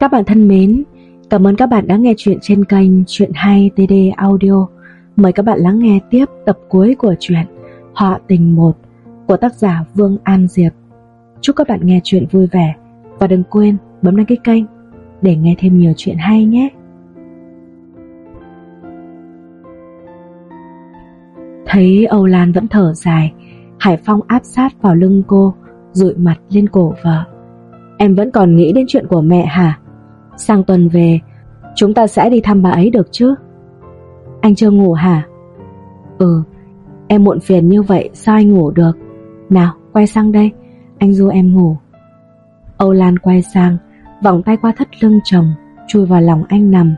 Các bạn thân mến, cảm ơn các bạn đã nghe chuyện trên kênh Chuyện hay TD Audio. Mời các bạn lắng nghe tiếp tập cuối của chuyện Họa tình 1 của tác giả Vương An Diệp. Chúc các bạn nghe chuyện vui vẻ và đừng quên bấm đăng ký kênh để nghe thêm nhiều chuyện hay nhé. Thấy Âu Lan vẫn thở dài, Hải Phong áp sát vào lưng cô, dụi mặt lên cổ vợ. Em vẫn còn nghĩ đến chuyện của mẹ hả? Sang tuần về, chúng ta sẽ đi thăm bà ấy được chứ? Anh chưa ngủ hả? Ừ, em muộn phiền như vậy sao anh ngủ được? Nào, quay sang đây, anh du em ngủ. Âu Lan quay sang, vòng tay qua thắt lưng chồng, chui vào lòng anh nằm.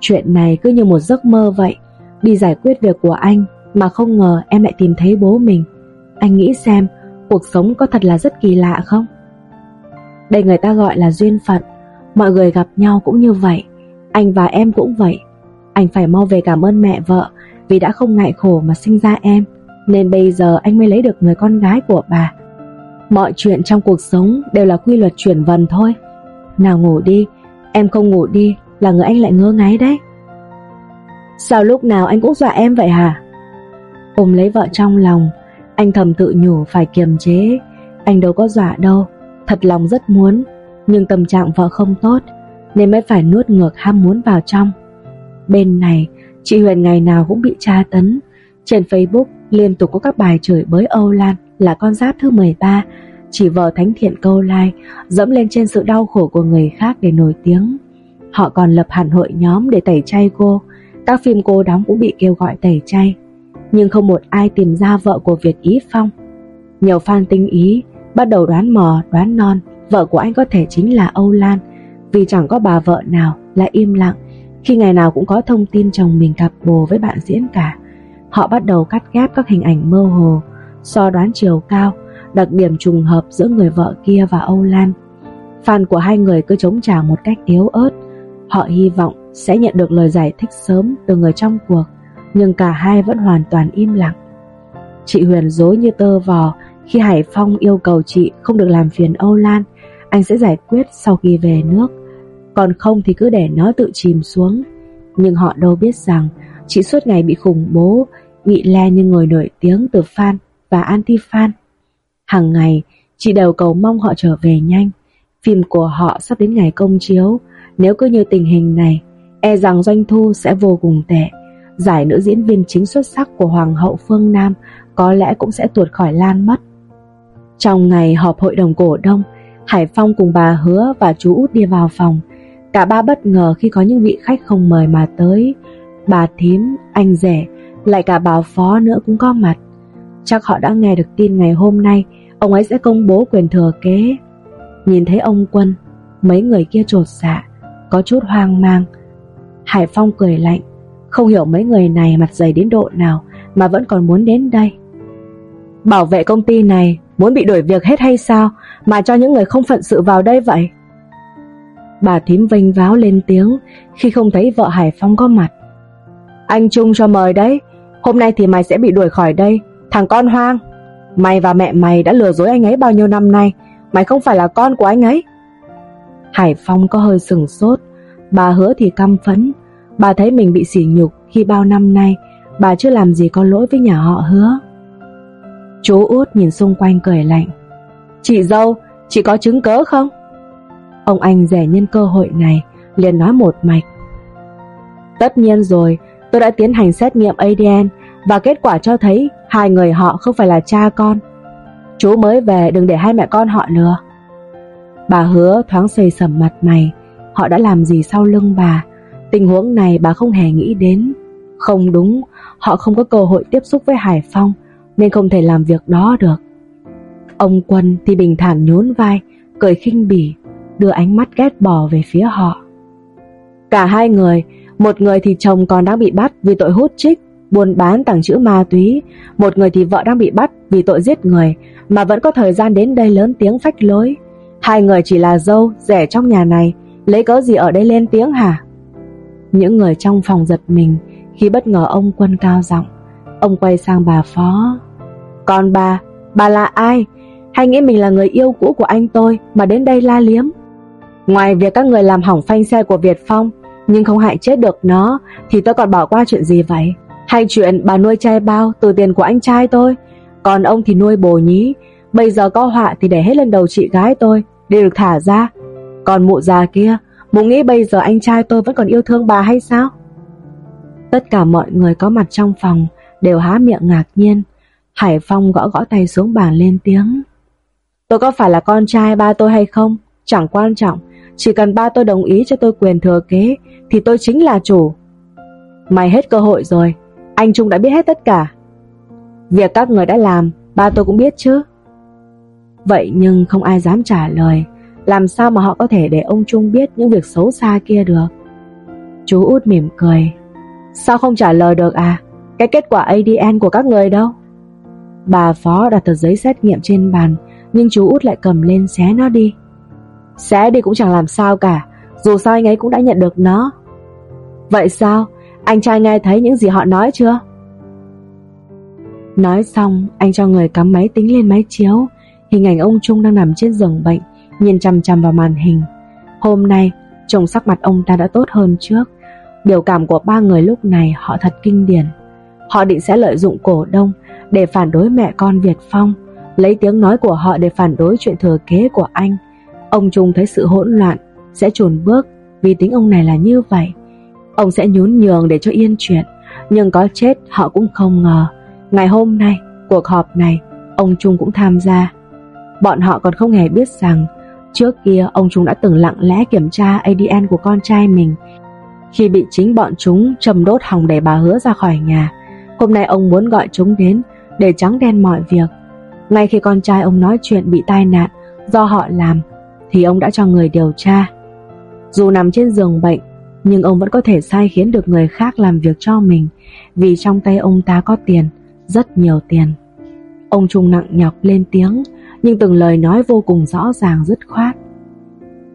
Chuyện này cứ như một giấc mơ vậy, đi giải quyết việc của anh mà không ngờ em lại tìm thấy bố mình. Anh nghĩ xem, cuộc sống có thật là rất kỳ lạ không? Đây người ta gọi là duyên phận, mọi người gặp nhau cũng như vậy, anh và em cũng vậy. Anh phải mau về cảm ơn mẹ vợ vì đã không ngại khổ mà sinh ra em, nên bây giờ anh mới lấy được người con gái của bà. Mọi chuyện trong cuộc sống đều là quy luật chuyển vần thôi. Nào ngủ đi, em không ngủ đi là người anh lại ngơ ngáy đấy. Sao lúc nào anh cũng dọa em vậy hả? Ôm lấy vợ trong lòng, anh thầm tự nhủ phải kiềm chế, anh đâu có dọa đâu, thật lòng rất muốn, nhưng tâm trạng vợ không tốt, nên mới phải nuốt ngược ham muốn vào trong. Bên này, chị Huyền ngày nào cũng bị tra tấn, trên Facebook liên tục có các bài chửi bới Âu Lan là con giáp thứ 13, chỉ vợ thánh thiện câu like, dẫm lên trên sự đau khổ của người khác để nổi tiếng. Họ còn lập hẳn hội nhóm để tẩy chay cô, các phim cô đóng cũng bị kêu gọi tẩy chay. Nhưng không một ai tìm ra vợ của Việt Ý Phong. Nhiều fan tinh ý bắt đầu đoán mò, đoán non, vợ của anh có thể chính là Âu Lan, vì chẳng có bà vợ nào là im lặng khi ngày nào cũng có thông tin chồng mình cặp bồ với bạn diễn cả. Họ bắt đầu cắt ghép các hình ảnh mơ hồ, so đoán chiều cao, đặc điểm trùng hợp giữa người vợ kia và Âu Lan. Fan của hai người cứ chống trả một cách yếu ớt. Họ hy vọng sẽ nhận được lời giải thích sớm từ người trong cuộc, nhưng cả hai vẫn hoàn toàn im lặng. Chị Huyền dối như tơ vò khi Hải Phong yêu cầu chị không được làm phiền Âu Lan, anh sẽ giải quyết sau khi về nước. Còn không thì cứ để nó tự chìm xuống. Nhưng họ đâu biết rằng chị suốt ngày bị khủng bố, bị le như người nổi tiếng từ fan và anti-fan. Hàng ngày, chị đều cầu mong họ trở về nhanh. Phim của họ sắp đến ngày công chiếu. Nếu cứ như tình hình này, e rằng doanh thu sẽ vô cùng tệ. Giải nữ diễn viên chính xuất sắc của Hoàng hậu Phương Nam có lẽ cũng sẽ tuột khỏi Lan mất. Trong ngày họp hội đồng cổ đông, Hải Phong cùng bà Hứa và chú út đi vào phòng. Cả ba bất ngờ khi có những vị khách không mời mà tới. Bà thím, anh rể, lại cả bà phó nữa cũng có mặt. Chắc họ đã nghe được tin ngày hôm nay ông ấy sẽ công bố quyền thừa kế. Nhìn thấy ông Quân, mấy người kia trột dạ, có chút hoang mang. Hải Phong cười lạnh, không hiểu mấy người này mặt dày đến độ nào mà vẫn còn muốn đến đây. Bảo vệ công ty này muốn bị đuổi việc hết hay sao mà cho những người không phận sự vào đây vậy? Bà thím vênh váo lên tiếng khi không thấy vợ Hải Phong có mặt. Anh Trung cho mời đấy, hôm nay thì mày sẽ bị đuổi khỏi đây, thằng con hoang. Mày và mẹ mày đã lừa dối anh ấy bao nhiêu năm nay, mày không phải là con của anh ấy. Hải Phong có hơi sừng sốt, bà hứa thì căm phấn, bà thấy mình bị sỉ nhục khi bao năm nay bà chưa làm gì có lỗi với nhà họ hứa. Chú út nhìn xung quanh cười lạnh. Chị dâu, chị có chứng cớ không? Ông anh rẻ nhân cơ hội này, liền nói một mạch. Tất nhiên rồi, tôi đã tiến hành xét nghiệm ADN và kết quả cho thấy hai người họ không phải là cha con. Chú mới về đừng để hai mẹ con họ lừa. Bà hứa thoáng xây sầm mặt mày, họ đã làm gì sau lưng bà. Tình huống này bà không hề nghĩ đến. Không đúng, họ không có cơ hội tiếp xúc với Hải Phong nên không thể làm việc đó được. Ông Quân thì bình thản nhún vai, cười khinh bỉ, đưa ánh mắt ghét bỏ về phía họ. Cả hai người, một người thì chồng còn đang bị bắt vì tội hút trích, buôn bán tàng trữ ma túy, một người thì vợ đang bị bắt vì tội giết người mà vẫn có thời gian đến đây lớn tiếng phách lối. Hai người chỉ là dâu, rẻ trong nhà này, lấy cớ gì ở đây lên tiếng hả? Những người trong phòng giật mình khi bất ngờ ông Quân cao giọng. Ông quay sang bà Phó. Còn bà, bà là ai? Hay nghĩ mình là người yêu cũ của anh tôi mà đến đây la liếm? Ngoài việc các người làm hỏng phanh xe của Việt Phong, Nhưng không hại chết được nó, Thì tôi còn bỏ qua chuyện gì vậy? Hay chuyện bà nuôi trai bao từ tiền của anh trai tôi? Còn ông thì nuôi bồ nhí, Bây giờ có họa thì để hết lên đầu chị gái tôi Để được thả ra. Còn mụ già kia, Mụ nghĩ bây giờ anh trai tôi vẫn còn yêu thương bà hay sao? Tất cả mọi người có mặt trong phòng, Đều há miệng ngạc nhiên. Hải Phong gõ gõ tay xuống bàn lên tiếng. Tôi có phải là con trai ba tôi hay không? Chẳng quan trọng. Chỉ cần ba tôi đồng ý cho tôi quyền thừa kế, Thì tôi chính là chủ. Mày hết cơ hội rồi. Anh Trung đã biết hết tất cả. Việc các người đã làm, Ba tôi cũng biết chứ. Vậy nhưng không ai dám trả lời. Làm sao mà họ có thể để ông Trung biết Những việc xấu xa kia được? Chú út mỉm cười. Sao không trả lời được à? Cái kết quả ADN của các người đâu? Bà Phó đặt tờ giấy xét nghiệm trên bàn. Nhưng chú út lại cầm lên xé nó đi. Xé đi cũng chẳng làm sao cả, Dù sao anh ấy cũng đã nhận được nó. Vậy sao? Anh trai nghe thấy những gì họ nói chưa? Nói xong, Anh cho người cắm máy tính lên máy chiếu. Hình ảnh ông Trung đang nằm trên giường bệnh, Nhìn chằm chằm vào màn hình. Hôm nay, trông sắc mặt ông ta đã tốt hơn trước. Biểu cảm của ba người lúc này Họ thật kinh điển. Họ định sẽ lợi dụng cổ đông Để phản đối mẹ con Việt Phong Lấy tiếng nói của họ để phản đối chuyện thừa kế của anh. Ông Trung thấy sự hỗn loạn, Sẽ chùn bước, Vì tính ông này là như vậy. Ông sẽ nhún nhường để cho yên chuyện, Nhưng có chết họ cũng không ngờ. Ngày hôm nay, Cuộc họp này, Ông Trung cũng tham gia. Bọn họ còn không hề biết rằng, Trước kia ông Trung đã từng lặng lẽ kiểm tra ADN của con trai mình. Khi bị chính bọn chúng trầm đốt hòng đẩy bà hứa ra khỏi nhà, Hôm nay ông muốn gọi chúng đến Để trắng đen mọi việc. Ngay khi con trai ông nói chuyện bị tai nạn Do họ làm Thì ông đã cho người điều tra Dù nằm trên giường bệnh Nhưng ông vẫn có thể sai khiến được người khác làm việc cho mình Vì trong tay ông ta có tiền Rất nhiều tiền Ông Trung nặng nhọc lên tiếng nhưng từng lời nói vô cùng rõ ràng dứt khoát.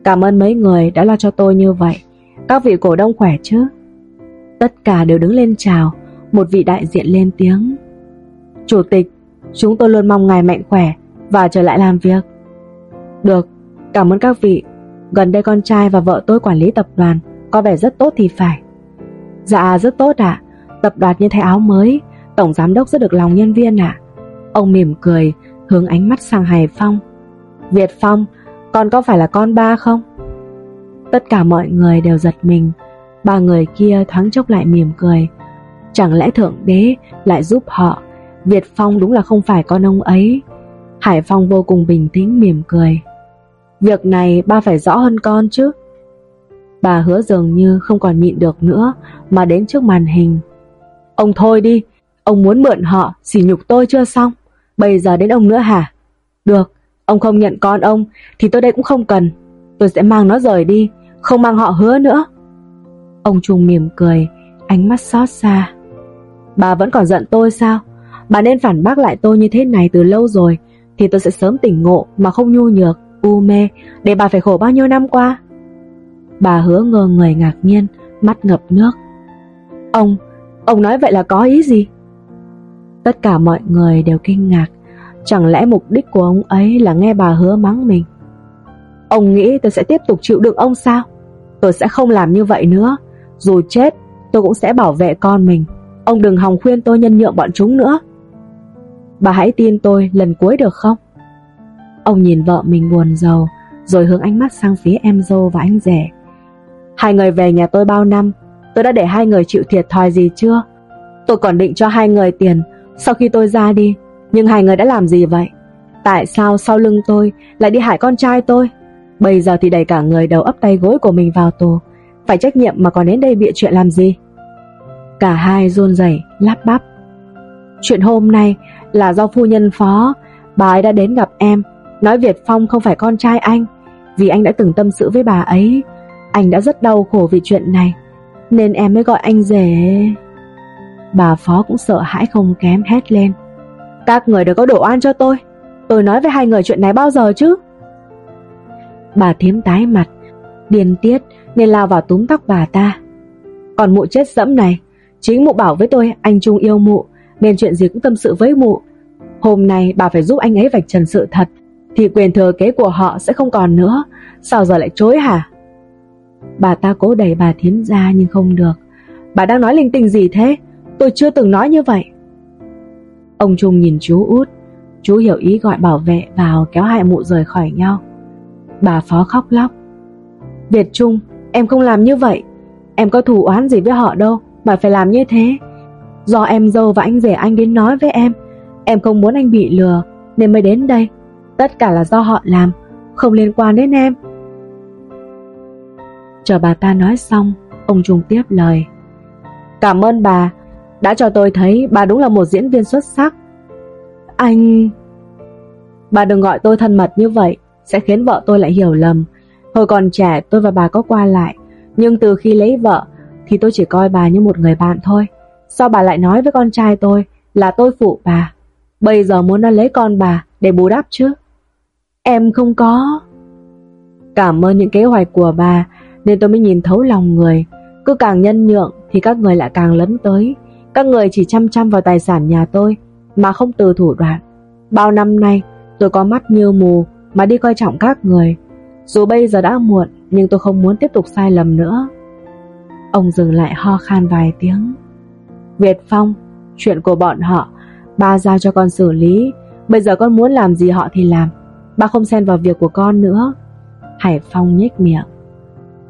Cảm ơn mấy người đã lo cho tôi như vậy. Các vị cổ đông khỏe chứ? Tất cả đều đứng lên chào, một vị đại diện lên tiếng. Chủ tịch, chúng tôi luôn mong ngài mạnh khỏe và trở lại làm việc. Được, cảm ơn các vị. Gần đây con trai và vợ tôi quản lý tập đoàn, có vẻ rất tốt thì phải. Dạ, rất tốt ạ. Tập đoàn như thay áo mới, tổng giám đốc rất được lòng nhân viên ạ. Ông mỉm cười, hướng ánh mắt sang Hải Phong. Việt Phong, con có phải là con ba không? Tất cả mọi người đều giật mình, ba người kia thoáng chốc lại mỉm cười. Chẳng lẽ Thượng Đế lại giúp họ? Việt Phong đúng là không phải con ông ấy. Hải Phong vô cùng bình tĩnh mỉm cười. Việc này ba phải rõ hơn con chứ. Bà hứa dường như không còn nhịn được nữa mà đến trước màn hình. Ông thôi đi, ông muốn mượn họ, xỉ nhục tôi chưa xong. Bây giờ đến ông nữa hả? Được, ông không nhận con ông thì tôi đây cũng không cần. Tôi sẽ mang nó rời đi, không mang họ hứa nữa. Ông Trung mỉm cười, ánh mắt xót xa. Bà vẫn còn giận tôi sao? Bà nên phản bác lại tôi như thế này từ lâu rồi thì tôi sẽ sớm tỉnh ngộ mà không nhu nhược, u mê. Để bà phải khổ bao nhiêu năm qua. Bà hứa ngơ người ngạc nhiên, mắt ngập nước. Ông, ông nói vậy là có ý gì? Tất cả mọi người đều kinh ngạc. Chẳng lẽ mục đích của ông ấy là nghe bà hứa mắng mình? Ông nghĩ tôi sẽ tiếp tục chịu đựng ông sao? Tôi sẽ không làm như vậy nữa. Dù chết tôi cũng sẽ bảo vệ con mình. Ông đừng hòng khuyên tôi nhân nhượng bọn chúng nữa. Bà hãy tin tôi lần cuối được không? Ông nhìn vợ mình buồn giàu Rồi hướng ánh mắt sang phía em dâu và anh rể. Hai người về nhà tôi bao năm? Tôi đã để hai người chịu thiệt thòi gì chưa? Tôi còn định cho hai người tiền sau khi tôi ra đi, Nhưng hai người đã làm gì vậy? Tại sao sau lưng tôi lại đi hại con trai tôi? Bây giờ thì đẩy cả người đầu ấp tay gối của mình vào tù. Phải trách nhiệm mà còn đến đây bịa chuyện làm gì? Cả hai run rẩy, lắp bắp. Chuyện hôm nay là do phu nhân phó. Bà ấy đã đến gặp em. Nói Việt Phong không phải con trai anh, Vì anh đã từng tâm sự với bà ấy. Anh đã rất đau khổ vì chuyện này, Nên em mới gọi anh rể. Bà Phó cũng sợ hãi không kém hét lên. Các người đều có đổ oan cho tôi. Tôi nói với hai người chuyện này bao giờ chứ? Bà thím tái mặt, Điên tiết, nên lao vào túm tóc bà ta. Còn mụ chết dẫm này. Chính mụ bảo với tôi, anh Trung yêu mụ. Nên chuyện gì cũng tâm sự với mụ Hôm nay bà phải giúp anh ấy vạch trần sự thật thì quyền thừa kế của họ sẽ không còn nữa. Sao giờ lại chối hả? Bà ta cố đẩy bà Thiến ra nhưng không được. Bà đang nói linh tinh gì thế? Tôi chưa từng nói như vậy. Ông Trung nhìn chú út. Chú hiểu ý gọi bảo vệ vào kéo hai mụ rời khỏi nhau. Bà Phó khóc lóc. Việt Trung, em không làm như vậy. Em có thù oán gì với họ đâu mà phải làm như thế. Do em dâu và anh rể anh đến nói với em. Em không muốn anh bị lừa nên mới đến đây. Tất cả là do họ làm, không liên quan đến em. Chờ bà ta nói xong, ông Trung tiếp lời. Cảm ơn bà, đã cho tôi thấy bà đúng là một diễn viên xuất sắc. Anh... Bà đừng gọi tôi thân mật như vậy, sẽ khiến vợ tôi lại hiểu lầm. Hồi còn trẻ tôi và bà có qua lại, nhưng từ khi lấy vợ thì tôi chỉ coi bà như một người bạn thôi. Sao bà lại nói với con trai tôi là tôi phụ bà? Bây giờ muốn nó lấy con bà để bù đắp chứ? Em không có. Cảm ơn những kế hoạch của bà, nên tôi mới nhìn thấu lòng người. Cứ càng nhân nhượng thì các người lại càng lấn tới. Các người chỉ chăm chăm vào tài sản nhà tôi, mà không từ thủ đoạn. Bao năm nay, tôi có mắt như mù mà đi coi trọng các người. Dù bây giờ đã muộn, nhưng tôi không muốn tiếp tục sai lầm nữa. Ông dừng lại ho khan vài tiếng. Việt Phong, chuyện của bọn họ, ba giao cho con xử lý. Bây giờ con muốn làm gì họ thì làm. Ba không xen vào việc của con nữa. Hải Phong nhếch miệng.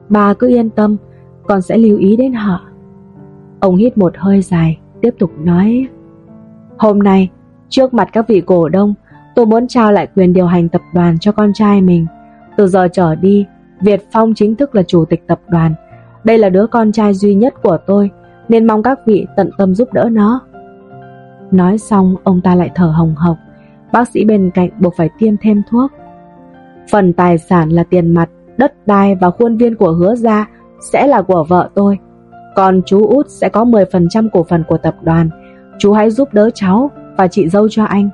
Ba cứ yên tâm, con sẽ lưu ý đến họ. Ông hít một hơi dài, tiếp tục nói. Hôm nay, trước mặt các vị cổ đông, tôi muốn trao lại quyền điều hành tập đoàn cho con trai mình. Từ giờ trở đi, Việt Phong chính thức là chủ tịch tập đoàn. Đây là đứa con trai duy nhất của tôi, nên mong các vị tận tâm giúp đỡ nó. Nói xong, ông ta lại thở hồng hộc. Bác sĩ bên cạnh buộc phải tiêm thêm thuốc. Phần tài sản là tiền mặt, đất đai và khuôn viên của hứa gia sẽ là của vợ tôi. Còn chú út sẽ có 10% cổ phần của tập đoàn. Chú hãy giúp đỡ cháu và chị dâu cho anh.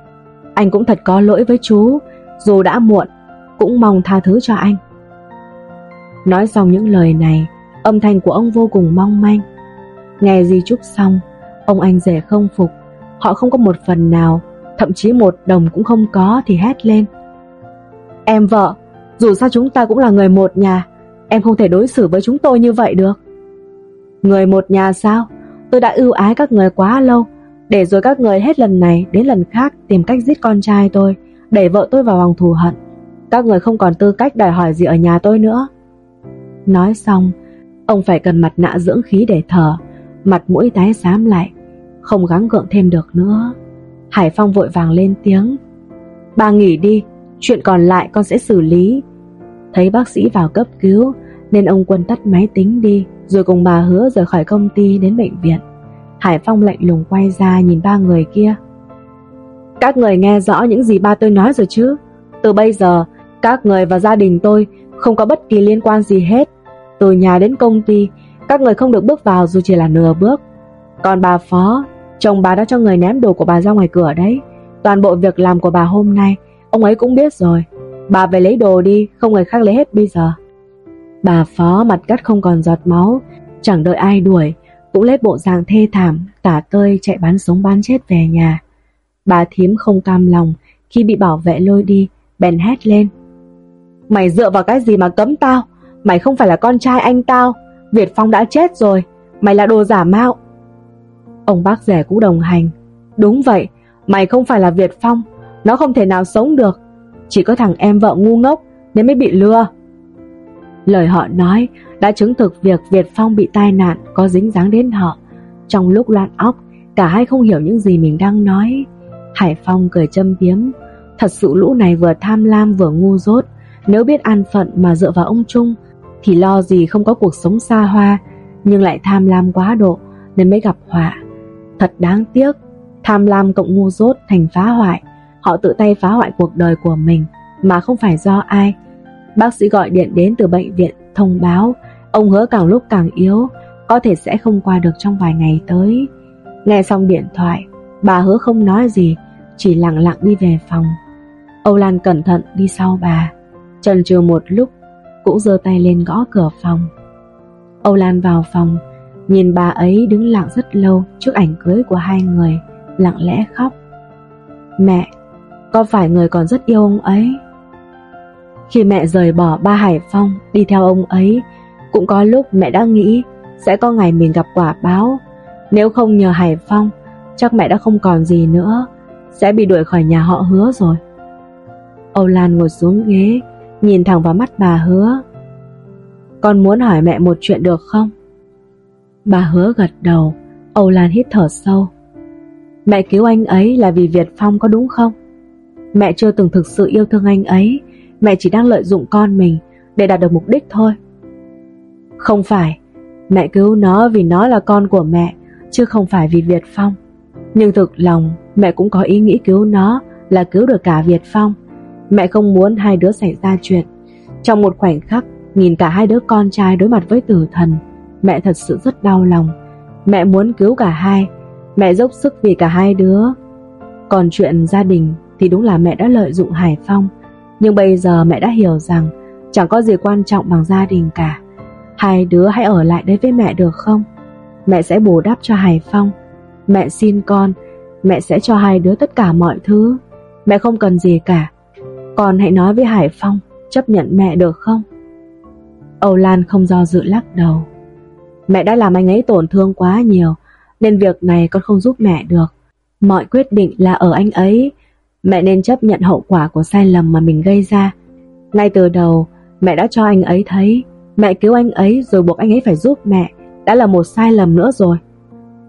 Anh cũng thật có lỗi với chú, dù đã muộn, cũng mong tha thứ cho anh. Nói xong những lời này, âm thanh của ông vô cùng mong manh. Nghe di trúc xong, ông anh rể không phục, họ không có một phần nào, thậm chí một đồng cũng không có thì hét lên. Em vợ, dù sao chúng ta cũng là người một nhà, em không thể đối xử với chúng tôi như vậy được. Người một nhà sao? Tôi đã ưu ái các người quá lâu, để rồi các người hết lần này đến lần khác tìm cách giết con trai tôi, đẩy vợ tôi vào vòng thù hận. Các người không còn tư cách đòi hỏi gì ở nhà tôi nữa. Nói xong, ông phải cần mặt nạ dưỡng khí để thở, mặt mũi tái xám lại, không gắng gượng thêm được nữa. Hải Phong vội vàng lên tiếng. Bà nghỉ đi, chuyện còn lại con sẽ xử lý. Thấy bác sĩ vào cấp cứu, nên ông Quân tắt máy tính đi, rồi cùng bà hứa rời khỏi công ty đến bệnh viện. Hải Phong lạnh lùng quay ra nhìn ba người kia. Các người nghe rõ những gì ba tôi nói rồi chứ? Từ bây giờ, các người và gia đình tôi không có bất kỳ liên quan gì hết. Từ nhà đến công ty, các người không được bước vào dù chỉ là nửa bước. Còn bà Phó, chồng bà đã cho người ném đồ của bà ra ngoài cửa đấy. Toàn bộ việc làm của bà hôm nay, ông ấy cũng biết rồi. Bà về lấy đồ đi, không người khác lấy hết bây giờ. Bà Phó mặt cắt không còn giọt máu, chẳng đợi ai đuổi, cũng lấy bộ dạng thê thảm, tả tơi chạy bán sống bán chết về nhà. Bà thím không cam lòng khi bị bảo vệ lôi đi, bèn hét lên. Mày dựa vào cái gì mà cấm tao? Mày không phải là con trai anh tao. Việt Phong đã chết rồi. Mày là đồ giả mạo. Ông bác rẻ cũng đồng hành. Đúng vậy, mày không phải là Việt Phong. Nó không thể nào sống được. Chỉ có thằng em vợ ngu ngốc nên mới bị lừa. Lời họ nói đã chứng thực việc Việt Phong bị tai nạn có dính dáng đến họ. Trong lúc loạn óc, cả hai không hiểu những gì mình đang nói. Hải Phong cười châm biếm. Thật sự lũ này vừa tham lam vừa ngu dốt. Nếu biết an phận mà dựa vào ông Trung thì lo gì không có cuộc sống xa hoa nhưng lại tham lam quá độ nên mới gặp họa. Thật đáng tiếc, tham lam cộng ngu dốt thành phá hoại. Họ tự tay phá hoại cuộc đời của mình mà không phải do ai. Bác sĩ gọi điện đến từ bệnh viện thông báo ông hứa càng lúc càng yếu, có thể sẽ không qua được trong vài ngày tới. Nghe xong điện thoại, bà hứa không nói gì, chỉ lặng lặng đi về phòng. Âu Lan cẩn thận đi sau bà. Trần trừ một lúc cũng giơ tay lên gõ cửa phòng Âu Lan vào phòng Nhìn bà ấy đứng lặng rất lâu Trước ảnh cưới của hai người Lặng lẽ khóc Mẹ Có phải người còn rất yêu ông ấy Khi mẹ rời bỏ ba Hải Phong đi theo ông ấy, cũng có lúc mẹ đã nghĩ sẽ có ngày mình gặp quả báo. Nếu không nhờ Hải Phong, chắc mẹ đã không còn gì nữa, sẽ bị đuổi khỏi nhà họ hứa rồi. Âu Lan ngồi xuống ghế, nhìn thẳng vào mắt bà hứa. Con muốn hỏi mẹ một chuyện được không? Bà hứa gật đầu, Âu Lan hít thở sâu. Mẹ cứu anh ấy là vì Việt Phong có đúng không? Mẹ chưa từng thực sự yêu thương anh ấy, mẹ chỉ đang lợi dụng con mình để đạt được mục đích thôi. Không phải, mẹ cứu nó vì nó là con của mẹ, chứ không phải vì Việt Phong. Nhưng thực lòng, mẹ cũng có ý nghĩ cứu nó là cứu được cả Việt Phong. Mẹ không muốn hai đứa xảy ra chuyện. Trong một khoảnh khắc, nhìn cả hai đứa con trai đối mặt với tử thần, mẹ thật sự rất đau lòng. Mẹ muốn cứu cả hai, mẹ dốc sức vì cả hai đứa. Còn chuyện gia đình thì đúng là mẹ đã lợi dụng Hải Phong, nhưng bây giờ mẹ đã hiểu rằng chẳng có gì quan trọng bằng gia đình cả. Hai đứa hãy ở lại đây với mẹ được không? Mẹ sẽ bù đắp cho Hải Phong. Mẹ xin con, mẹ sẽ cho hai đứa tất cả mọi thứ. Mẹ không cần gì cả. Con hãy nói với Hải Phong, chấp nhận mẹ được không? Âu Lan không do dự lắc đầu. Mẹ đã làm anh ấy tổn thương quá nhiều, nên việc này con không giúp mẹ được. Mọi quyết định là ở anh ấy. Mẹ nên chấp nhận hậu quả của sai lầm mà mình gây ra. Ngay từ đầu, mẹ đã cho anh ấy thấy Mẹ cứu anh ấy rồi buộc anh ấy phải giúp mẹ Đã là một sai lầm nữa rồi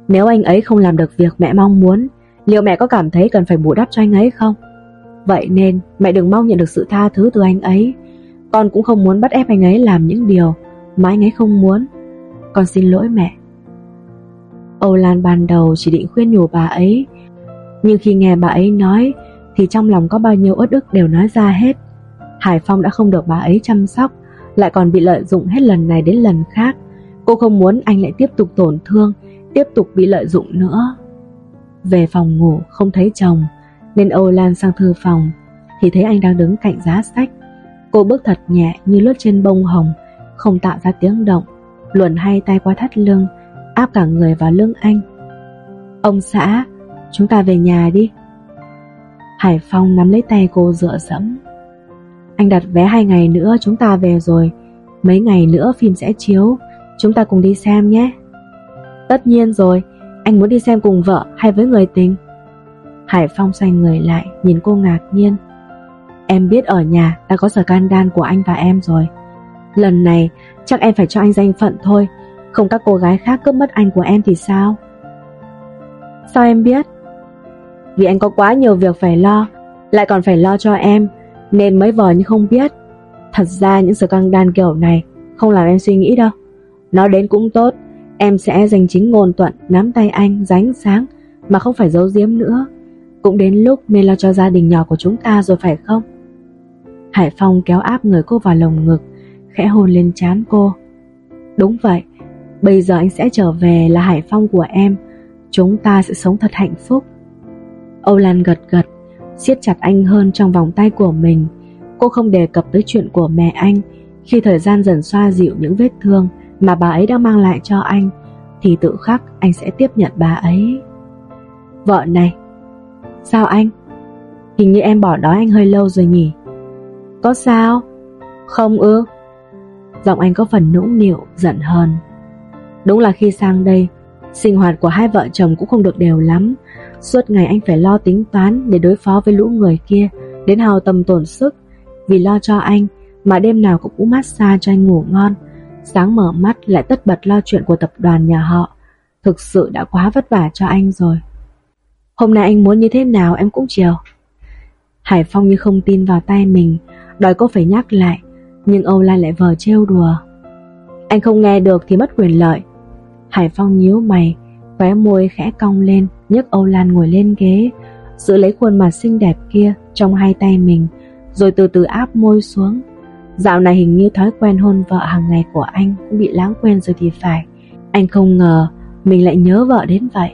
Nếu anh ấy không làm được việc mẹ mong muốn Liệu mẹ có cảm thấy cần phải bù đắp cho anh ấy không? Vậy nên mẹ đừng mong nhận được sự tha thứ từ anh ấy. Con cũng không muốn bắt ép anh ấy làm những điều Mà anh ấy không muốn. Con xin lỗi mẹ. Âu Lan ban đầu chỉ định khuyên nhủ bà ấy. Nhưng khi nghe bà ấy nói Thì trong lòng có bao nhiêu uất ức đều nói ra hết. Hải Phong đã không được bà ấy chăm sóc lại còn bị lợi dụng hết lần này đến lần khác. Cô không muốn anh lại tiếp tục tổn thương, tiếp tục bị lợi dụng nữa. Về phòng ngủ không thấy chồng, nên Âu Lan sang thư phòng thì thấy anh đang đứng cạnh giá sách. Cô bước thật nhẹ như lướt trên bông hồng, không tạo ra tiếng động, luồn hai tay qua thắt lưng, áp cả người vào lưng anh. Ông xã, chúng ta về nhà đi. Hải Phong nắm lấy tay cô dựa dẫm. Anh đặt vé hai ngày nữa chúng ta về rồi Mấy ngày nữa phim sẽ chiếu Chúng ta cùng đi xem nhé Tất nhiên rồi Anh muốn đi xem cùng vợ hay với người tình Hải Phong xoay người lại Nhìn cô ngạc nhiên Em biết ở nhà đã có scandal của anh và em rồi Lần này chắc em phải cho anh danh phận thôi Không các cô gái khác cướp mất anh của em thì sao Sao em biết Vì anh có quá nhiều việc phải lo Lại còn phải lo cho em nên mới vờ như không biết. Thật ra những sự căng đan kiểu này không làm em suy nghĩ đâu. Nó đến cũng tốt, em sẽ giành chính ngôn tuận nắm tay anh ránh sáng mà không phải giấu giếm nữa. Cũng đến lúc nên lo cho gia đình nhỏ của chúng ta rồi phải không? Hải Phong kéo áp người cô vào lồng ngực, khẽ hôn lên trán cô. Đúng vậy, bây giờ anh sẽ trở về là Hải Phong của em, chúng ta sẽ sống thật hạnh phúc. Âu Lan gật gật, siết chặt anh hơn trong vòng tay của mình. Cô không đề cập tới chuyện của mẹ anh khi thời gian dần xoa dịu những vết thương mà bà ấy đã mang lại cho anh thì tự khắc anh sẽ tiếp nhận bà ấy. Vợ này, sao anh? Hình như em bỏ đói anh hơi lâu rồi nhỉ? Có sao? Không ư? Giọng anh có phần nũng nịu, giận hờn. Đúng là khi sang đây, sinh hoạt của hai vợ chồng cũng không được đều lắm. Suốt ngày anh phải lo tính toán để đối phó với lũ người kia, đến hào tâm tổn sức. Vì lo cho anh mà đêm nào cũng cũng massage cho anh ngủ ngon. Sáng mở mắt lại tất bật lo chuyện của tập đoàn nhà họ. Thực sự đã quá vất vả cho anh rồi. Hôm nay anh muốn như thế nào em cũng chiều. Hải Phong như không tin vào tay mình, đòi cô phải nhắc lại, nhưng Âu Lan lại vờ trêu đùa. Anh không nghe được thì mất quyền lợi. Hải Phong nhíu mày, khóe môi khẽ cong lên, nhấc Âu Lan ngồi lên ghế, giữ lấy khuôn mặt xinh đẹp kia trong hai tay mình, rồi từ từ áp môi xuống. Dạo này hình như thói quen hôn vợ hàng ngày của anh cũng bị lãng quên rồi thì phải. Anh không ngờ mình lại nhớ vợ đến vậy.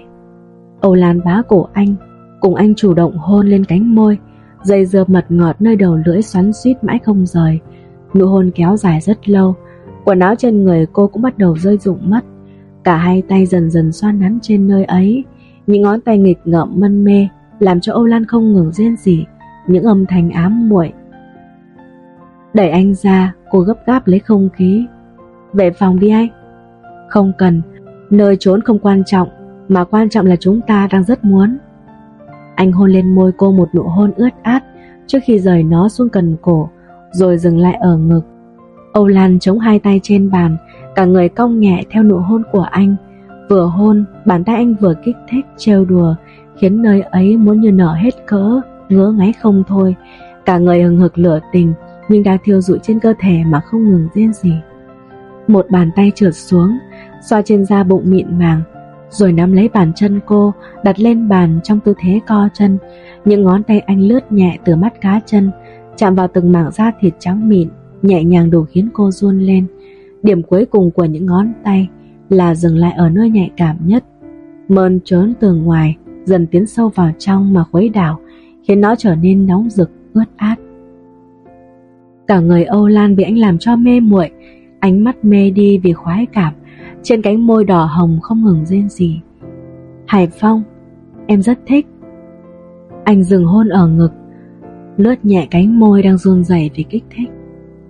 Âu Lan bá cổ anh, cùng anh chủ động hôn lên cánh môi, dây dưa mật ngọt nơi đầu lưỡi xoắn suýt mãi không rời. Nụ hôn kéo dài rất lâu, quần áo trên người cô cũng bắt đầu rơi rụng mất. Cả hai tay dần dần xoan nắn trên nơi ấy, những ngón tay nghịch ngợm mân mê làm cho Âu Lan không ngừng rên rỉ những âm thanh ám muội. Đẩy anh ra, cô gấp gáp lấy không khí. Về phòng đi anh. Không cần, nơi trốn không quan trọng, mà quan trọng là chúng ta đang rất muốn. Anh hôn lên môi cô một nụ hôn ướt át trước khi rời nó xuống cần cổ, rồi dừng lại ở ngực. Âu Lan chống hai tay trên bàn, cả người cong nhẹ theo nụ hôn của anh. Vừa hôn, bàn tay anh vừa kích thích trêu đùa, khiến nơi ấy muốn như nở hết cỡ, ngứa ngáy không thôi. Cả người hừng hực lửa tình, nhưng đang thiêu rụi trên cơ thể mà không ngừng riêng gì. Một bàn tay trượt xuống, xoa trên da bụng mịn màng, rồi nắm lấy bàn chân cô, đặt lên bàn trong tư thế co chân. Những ngón tay anh lướt nhẹ từ mắt cá chân, chạm vào từng mảng da thịt trắng mịn, nhẹ nhàng đủ khiến cô run lên. Điểm cuối cùng của những ngón tay là dừng lại ở nơi nhạy cảm nhất. Mơn trớn từ ngoài, dần tiến sâu vào trong mà khuấy đảo, khiến nó trở nên nóng rực, ướt át. Cả người Âu Lan bị anh làm cho mê muội, ánh mắt mê đi vì khoái cảm, trên cánh môi đỏ hồng không ngừng rên gì. Hải Phong, em rất thích. Anh dừng hôn ở ngực, lướt nhẹ cánh môi đang run rẩy vì kích thích.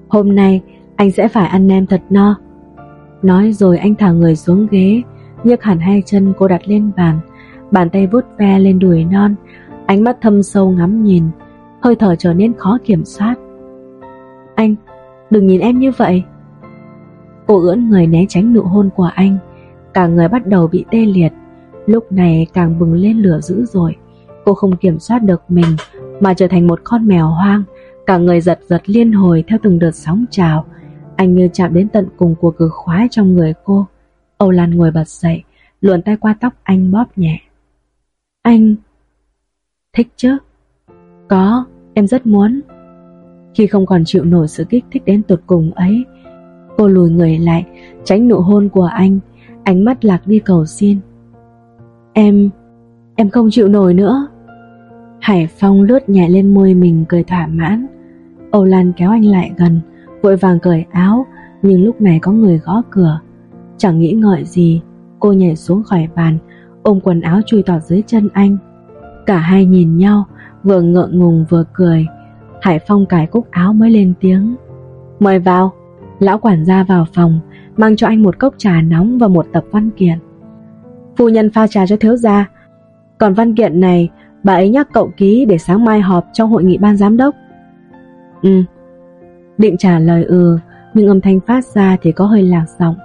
Hôm nay anh sẽ phải ăn nem thật no. Nói rồi anh thả người xuống ghế, nhấc hẳn hai chân cô đặt lên bàn, bàn tay vuốt ve lên đùi non, ánh mắt thâm sâu ngắm nhìn, hơi thở trở nên khó kiểm soát. Anh, đừng nhìn em như vậy. Cô ưỡn người né tránh nụ hôn của anh, cả người bắt đầu bị tê liệt, lúc này càng bừng lên lửa dữ rồi. Cô không kiểm soát được mình mà trở thành một con mèo hoang, cả người giật giật liên hồi theo từng đợt sóng trào. Anh như chạm đến tận cùng của cực khoái trong người cô. Âu Lan ngồi bật dậy, luồn tay qua tóc anh bóp nhẹ. Anh... Thích chứ? Có, em rất muốn. Khi không còn chịu nổi sự kích thích đến tột cùng ấy, cô lùi người lại, tránh nụ hôn của anh, ánh mắt lạc đi cầu xin. Em... em không chịu nổi nữa. Hải Phong lướt nhẹ lên môi mình cười thỏa mãn. Âu Lan kéo anh lại gần, vội vàng cởi áo, nhưng lúc này có người gõ cửa. Chẳng nghĩ ngợi gì, cô nhảy xuống khỏi bàn, ôm quần áo chui tọt dưới chân anh. Cả hai nhìn nhau, vừa ngượng ngùng vừa cười. Hải Phong cài cúc áo mới lên tiếng. Mời vào. Lão quản gia vào phòng, mang cho anh một cốc trà nóng và một tập văn kiện. Phu nhân pha trà cho thiếu gia. Còn văn kiện này, bà ấy nhắc cậu ký để sáng mai họp trong hội nghị ban giám đốc. Ừ. Định trả lời ừ, nhưng âm thanh phát ra thì có hơi lạc giọng.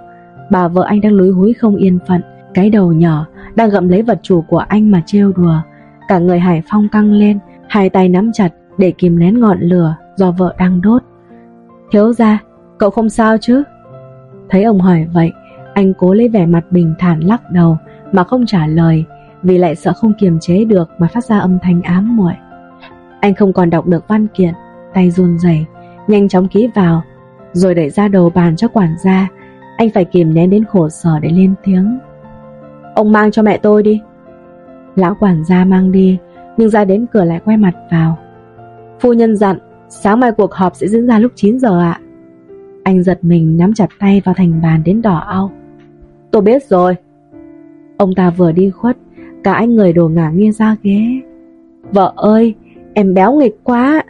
Bà vợ anh đang lúi húi không yên phận, cái đầu nhỏ đang gặm lấy vật chủ của anh mà trêu đùa. Cả người Hải Phong căng lên, hai tay nắm chặt để kìm nén ngọn lửa do vợ đang đốt. Thiếu ra, cậu không sao chứ? Thấy ông hỏi vậy, anh cố lấy vẻ mặt bình thản lắc đầu mà không trả lời vì lại sợ không kiềm chế được mà phát ra âm thanh ám muội. Anh không còn đọc được văn kiện, tay run rẩy, nhanh chóng ký vào, rồi đẩy ra đầu bàn cho quản gia. Anh phải kìm nén đến khổ sở để lên tiếng. Ông mang cho mẹ tôi đi. Lão quản gia mang đi, nhưng ra đến cửa lại quay mặt vào. Phu nhân dặn, sáng mai cuộc họp sẽ diễn ra lúc 9 giờ ạ. Anh giật mình nắm chặt tay vào thành bàn đến đỏ au. Tôi biết rồi. Ông ta vừa đi khuất, cả anh người đổ ngả nghiêng ra ghế. Vợ ơi, em béo nghịch quá.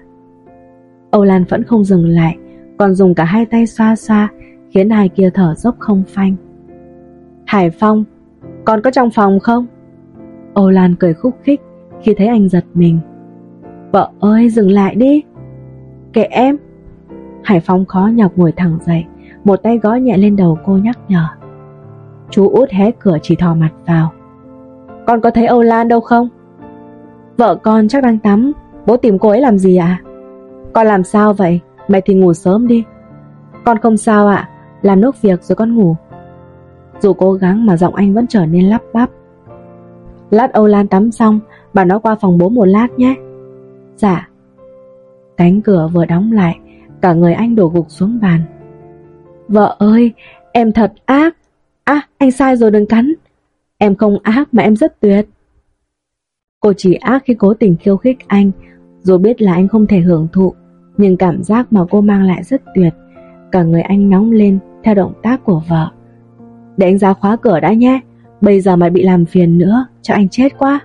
Âu Lan vẫn không dừng lại, còn dùng cả hai tay xoa xoa, khiến hai kia thở dốc không phanh. Hải Phong, con có trong phòng không? Âu Lan cười khúc khích khi thấy anh giật mình. Vợ ơi, dừng lại đi. Kệ em. Hải Phong khó nhọc ngồi thẳng dậy, một tay gõ nhẹ lên đầu cô nhắc nhở. Chú út hé cửa chỉ thò mặt vào. Con có thấy Âu Lan đâu không? Vợ con chắc đang tắm, bố tìm cô ấy làm gì ạ? À? Con làm sao vậy? Mày thì ngủ sớm đi. Con không sao ạ, làm nốt việc rồi con ngủ. Dù cố gắng mà giọng anh vẫn trở nên lắp bắp. Lát Âu Lan tắm xong, bà nó qua phòng bố một lát nhé. Dạ. Cánh cửa vừa đóng lại, cả người anh đổ gục xuống bàn. Vợ ơi, em thật ác. À, anh sai rồi đừng cắn. Em không ác mà em rất tuyệt. Cô chỉ ác khi cố tình khiêu khích anh, dù biết là anh không thể hưởng thụ, nhưng cảm giác mà cô mang lại rất tuyệt. Cả người anh nóng lên theo động tác của vợ. Để anh ra khóa cửa đã nhé, bây giờ mày bị làm phiền nữa, cho anh chết quá.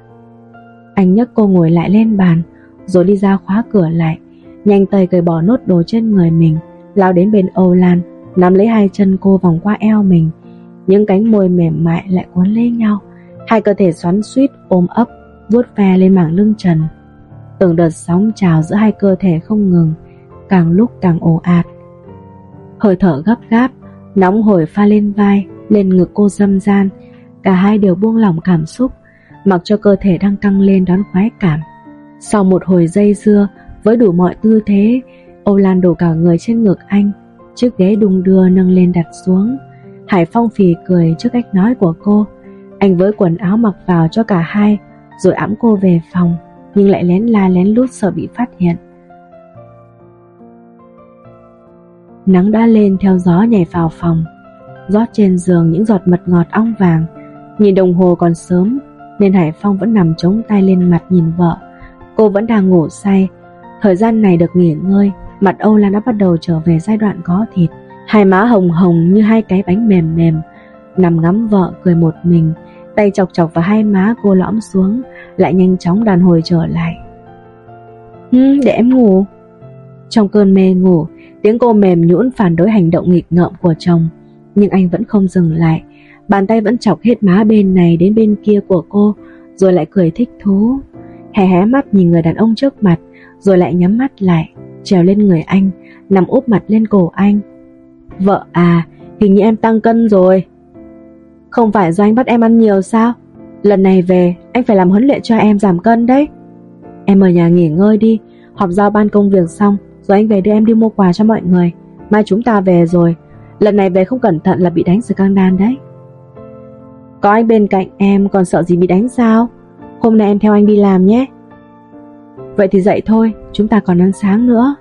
Anh nhấc cô ngồi lại lên bàn, rồi đi ra khóa cửa lại. Nhanh tay cởi bỏ nốt đồ trên người mình, Lao đến bên Âu Lan, Nắm lấy hai chân cô vòng qua eo mình. Những cánh môi mềm mại lại cuốn lấy nhau. Hai cơ thể xoắn suýt ôm ấp, vuốt ve lên mảng lưng trần. Từng đợt sóng trào giữa hai cơ thể không ngừng, Càng lúc càng ồ ạt. Hơi thở gấp gáp, Nóng hổi pha lên vai, Lên ngực cô dâm gian. Cả hai đều buông lỏng cảm xúc, Mặc cho cơ thể đang căng lên đón khoái cảm. Sau một hồi dây dưa với đủ mọi tư thế Âu Lan đổ cả người trên ngực anh, Chiếc ghế đung đưa nâng lên đặt xuống. Hải Phong phì cười trước cách nói của cô. Anh với quần áo mặc vào cho cả hai, Rồi ẵm cô về phòng, Nhưng lại lén la lén lút sợ bị phát hiện. Nắng đã lên theo gió nhảy vào phòng. Rót trên giường những giọt mật ngọt ong vàng. Nhìn đồng hồ còn sớm, Nên Hải Phong vẫn nằm chống tay lên mặt nhìn vợ. Cô vẫn đang ngủ say Thời gian này được nghỉ ngơi Mặt Âu Lan đã bắt đầu trở về giai đoạn có thịt. Hai má hồng hồng như hai cái bánh mềm mềm. Nằm ngắm vợ cười một mình Tay chọc chọc vào hai má cô lõm xuống Lại nhanh chóng đàn hồi trở lại. Ừ, Để em ngủ. Trong cơn mê ngủ Tiếng cô mềm nhũn phản đối hành động nghịch ngợm của chồng. Nhưng anh vẫn không dừng lại Bàn tay vẫn chọc hết má bên này đến bên kia của cô Rồi lại cười thích thú. Hé hé mắt nhìn người đàn ông trước mặt rồi lại nhắm mắt lại, Trèo lên người anh, Nằm úp mặt lên cổ anh. Vợ à Hình như em tăng cân rồi. Không phải do anh bắt em ăn nhiều sao? Lần này về, anh phải làm huấn luyện cho em giảm cân đấy. Em ở nhà nghỉ ngơi đi, Họp giao ban công việc xong, Rồi anh về đưa em đi mua quà cho mọi người. Mai chúng ta về rồi. Lần này về không cẩn thận là bị đánh scandal đấy. Có anh bên cạnh em còn sợ gì bị đánh sao? Hôm nay em theo anh đi làm nhé. Vậy thì dậy thôi, Chúng ta còn ăn sáng nữa.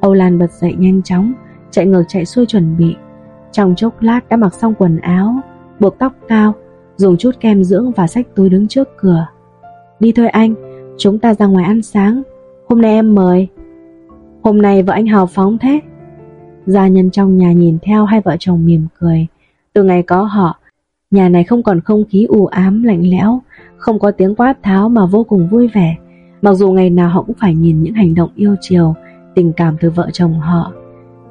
Âu Lan bật dậy nhanh chóng, Chạy ngược chạy xuôi chuẩn bị. Trong chốc lát đã mặc xong quần áo, Buộc tóc cao, Dùng chút kem dưỡng và xách túi đứng trước cửa. Đi thôi anh, Chúng ta ra ngoài ăn sáng. Hôm nay em mời. Hôm nay vợ anh hào phóng thế. Gia nhân trong nhà nhìn theo hai vợ chồng mỉm cười. Từ ngày có họ, Nhà này không còn không khí u ám lạnh lẽo, Không có tiếng quát tháo mà vô cùng vui vẻ. Mặc dù ngày nào họ cũng phải nhìn những hành động yêu chiều Tình cảm từ vợ chồng họ.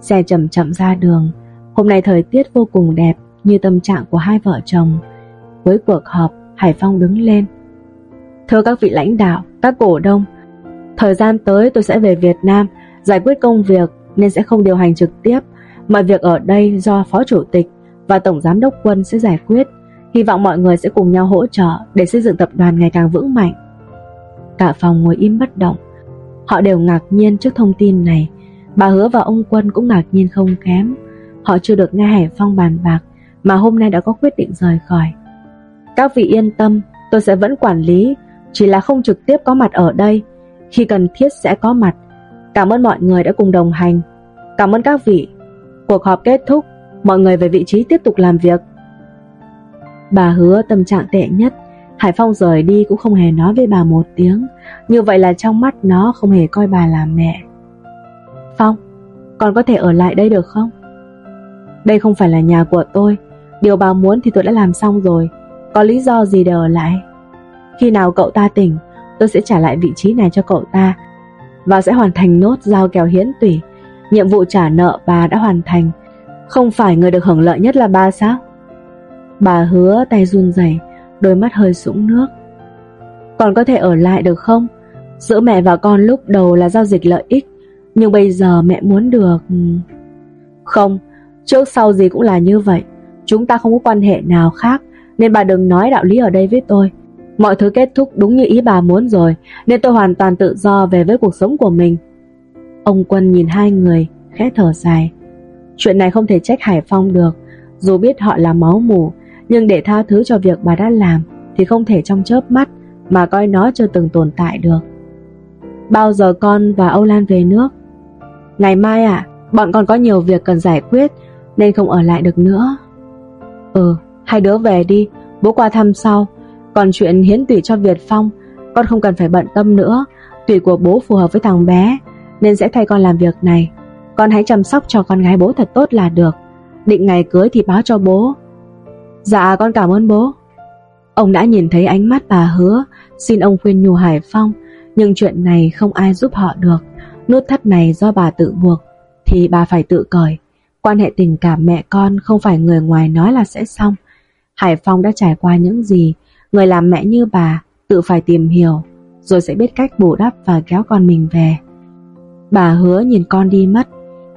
Xe chậm chậm ra đường. Hôm nay thời tiết vô cùng đẹp Như tâm trạng của hai vợ chồng. Cuối cuộc họp Hải Phong đứng lên. Thưa các vị lãnh đạo, các cổ đông Thời gian tới tôi sẽ về Việt Nam Giải quyết công việc Nên sẽ không điều hành trực tiếp. Mọi việc ở đây do Phó Chủ tịch Và Tổng Giám đốc Quân sẽ giải quyết. Hy vọng mọi người sẽ cùng nhau hỗ trợ Để xây dựng tập đoàn ngày càng vững mạnh. Cả phòng ngồi im bất động. Họ đều ngạc nhiên trước thông tin này. Bà Hứa và ông Quân cũng ngạc nhiên không kém. Họ chưa được nghe Hải Phong bàn bạc, Mà hôm nay đã có quyết định rời khỏi. Các vị yên tâm, Tôi sẽ vẫn quản lý, Chỉ là không trực tiếp có mặt ở đây. Khi cần thiết sẽ có mặt. Cảm ơn mọi người đã cùng đồng hành. Cảm ơn các vị. Cuộc họp kết thúc, Mọi người về vị trí tiếp tục làm việc. Bà hứa tâm trạng tệ nhất. Hải Phong rời đi cũng không hề nói với bà một tiếng. Như vậy là trong mắt nó không hề coi bà là mẹ. Phong, Con có thể ở lại đây được không? Đây không phải là nhà của tôi. Điều bà muốn thì tôi đã làm xong rồi. Có lý do gì để ở lại? Khi nào cậu ta tỉnh, Tôi sẽ trả lại vị trí này cho cậu ta Và sẽ hoàn thành nốt giao kèo hiến tủy. Nhiệm vụ trả nợ bà đã hoàn thành. Không phải người được hưởng lợi nhất là bà sao? Bà hứa tay run rẩy đôi mắt hơi sũng nước. Còn có thể ở lại được không? Giữa mẹ và con lúc đầu là giao dịch lợi ích, nhưng bây giờ mẹ muốn được... Ừ. Không, trước sau gì cũng là như vậy. Chúng ta không có quan hệ nào khác, nên bà đừng nói đạo lý ở đây với tôi. Mọi thứ kết thúc đúng như ý bà muốn rồi, nên tôi hoàn toàn tự do về với cuộc sống của mình. Ông Quân nhìn hai người, khẽ thở dài. Chuyện này không thể trách Hải Phong được, dù biết họ là máu mù nhưng để tha thứ cho việc bà đã làm, Thì không thể trong chớp mắt Mà coi nó chưa từng tồn tại được. Bao giờ con và Âu Lan về nước? Ngày mai à Bọn con có nhiều việc cần giải quyết, Nên không ở lại được nữa. Ừ hai đứa về đi, Bố qua thăm sau. Còn chuyện hiến tủy cho Việt Phong, Con không cần phải bận tâm nữa. Tùy của bố phù hợp với thằng bé, Nên sẽ thay con làm việc này. Con hãy chăm sóc cho con gái bố thật tốt là được. Định ngày cưới thì báo cho bố. Dạ con cảm ơn bố. Ông đã nhìn thấy ánh mắt bà hứa, Xin ông khuyên nhủ Hải Phong. Nhưng chuyện này không ai giúp họ được. Nút thắt này do bà tự buộc, Thì bà phải tự cởi. Quan hệ tình cảm mẹ con không phải người ngoài nói là sẽ xong. Hải Phong đã trải qua những gì, Người làm mẹ như bà, Tự phải tìm hiểu, Rồi sẽ biết cách bù đắp và kéo con mình về. Bà hứa nhìn con đi mất,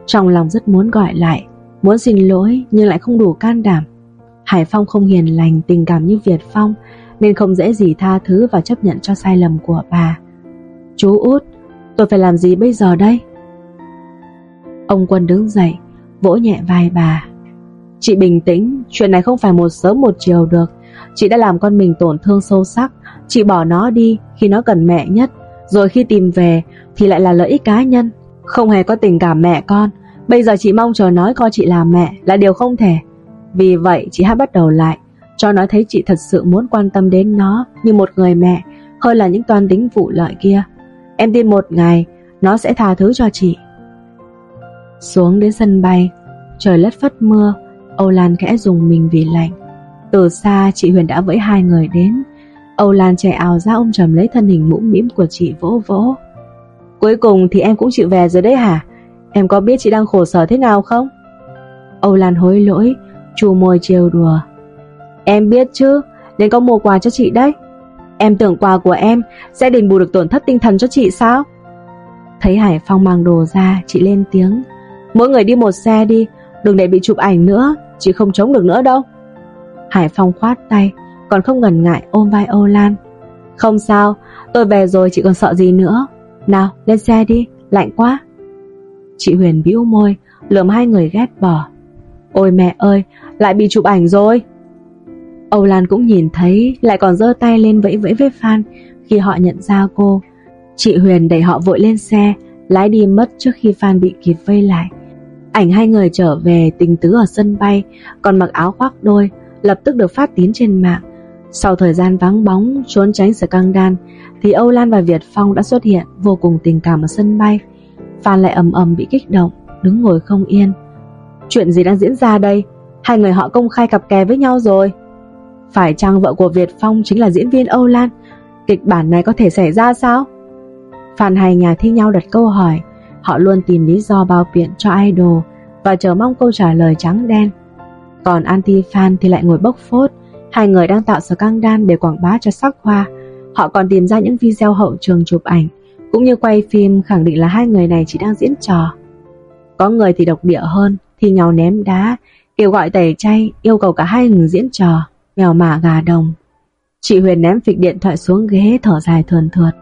Trong lòng rất muốn gọi lại, Muốn xin lỗi nhưng lại không đủ can đảm. Hải Phong không hiền lành, tình cảm như Việt Phong, Nên không dễ gì tha thứ và chấp nhận cho sai lầm của bà. Chú út, Tôi phải làm gì bây giờ đây? Ông Quân đứng dậy, Vỗ nhẹ vai bà. Chị bình tĩnh, Chuyện này không phải một sớm một chiều được. Chị đã làm con mình tổn thương sâu sắc. Chị bỏ nó đi khi nó cần mẹ nhất. Rồi khi tìm về, Thì lại là lợi ích cá nhân. Không hề có tình cảm mẹ con. Bây giờ chị mong chờ nói coi chị là mẹ Là điều không thể. Vì vậy chị hát bắt đầu lại. Cho nó thấy chị thật sự muốn quan tâm đến nó Như một người mẹ, Hơn là những toan tính vụ lợi kia. Em tin một ngày, Nó sẽ tha thứ cho chị. Xuống đến sân bay, Trời lất phất mưa, Âu Lan khẽ dùng mình vì lạnh. Từ xa, chị Huyền đã vẫy hai người đến. Âu Lan chạy ảo ra ôm chầm lấy thân hình mũm mĩm của chị vỗ vỗ. Cuối cùng thì em cũng chịu về rồi đấy hả? Em có biết chị đang khổ sở thế nào không? Âu Lan hối lỗi Chù môi trêu đùa. Em biết chứ, Nên có mua quà cho chị đấy. Em tưởng quà của em sẽ đền bù được tổn thất tinh thần cho chị sao? Thấy Hải Phong mang đồ ra, Chị lên tiếng. Mỗi người đi một xe đi, Đừng để bị chụp ảnh nữa, Chị không chống được nữa đâu. Hải Phong khoát tay, Còn không ngần ngại ôm vai Âu Lan. Không sao, Tôi về rồi chị còn sợ gì nữa. Nào, lên xe đi, Lạnh quá. Chị Huyền bĩu môi, Lườm hai người ghét bỏ. Ôi mẹ ơi, Lại bị chụp ảnh rồi. Âu Lan cũng nhìn thấy, Lại còn giơ tay lên vẫy vẫy với Phan Khi họ nhận ra cô, Chị Huyền đẩy họ vội lên xe, Lái đi mất trước khi Phan bị kịp vây lại. Ảnh hai người trở về tình tứ ở sân bay, Còn mặc áo khoác đôi, Lập tức được phát tín trên mạng. Sau thời gian vắng bóng, trốn tránh sự căng đan, Thì Âu Lan và Việt Phong đã xuất hiện, Vô cùng tình cảm ở sân bay. Phan lại ầm ầm bị kích động, Đứng ngồi không yên. Chuyện gì đang diễn ra đây? Hai người họ công khai cặp kè với nhau rồi. Phải chăng vợ của Việt Phong chính là diễn viên Âu Lan? Kịch bản này có thể xảy ra sao? Phan hai nhà thi nhau đặt câu hỏi. Họ luôn tìm lý do bao biện cho idol Và chờ mong câu trả lời trắng đen. Còn anti-fan thì lại ngồi bốc phốt. Hai người đang tạo sở căng đan để quảng bá cho sắc hoa. Họ còn tìm ra những video hậu trường chụp ảnh, Cũng như quay phim khẳng định là hai người này chỉ đang diễn trò. Có người thì độc địa hơn thì nhau ném đá, Kêu gọi tẩy chay, Yêu cầu cả hai ngừng diễn trò, Mèo mả gà đồng. Chị Huyền ném phịch điện thoại xuống ghế thở dài thườn thượt.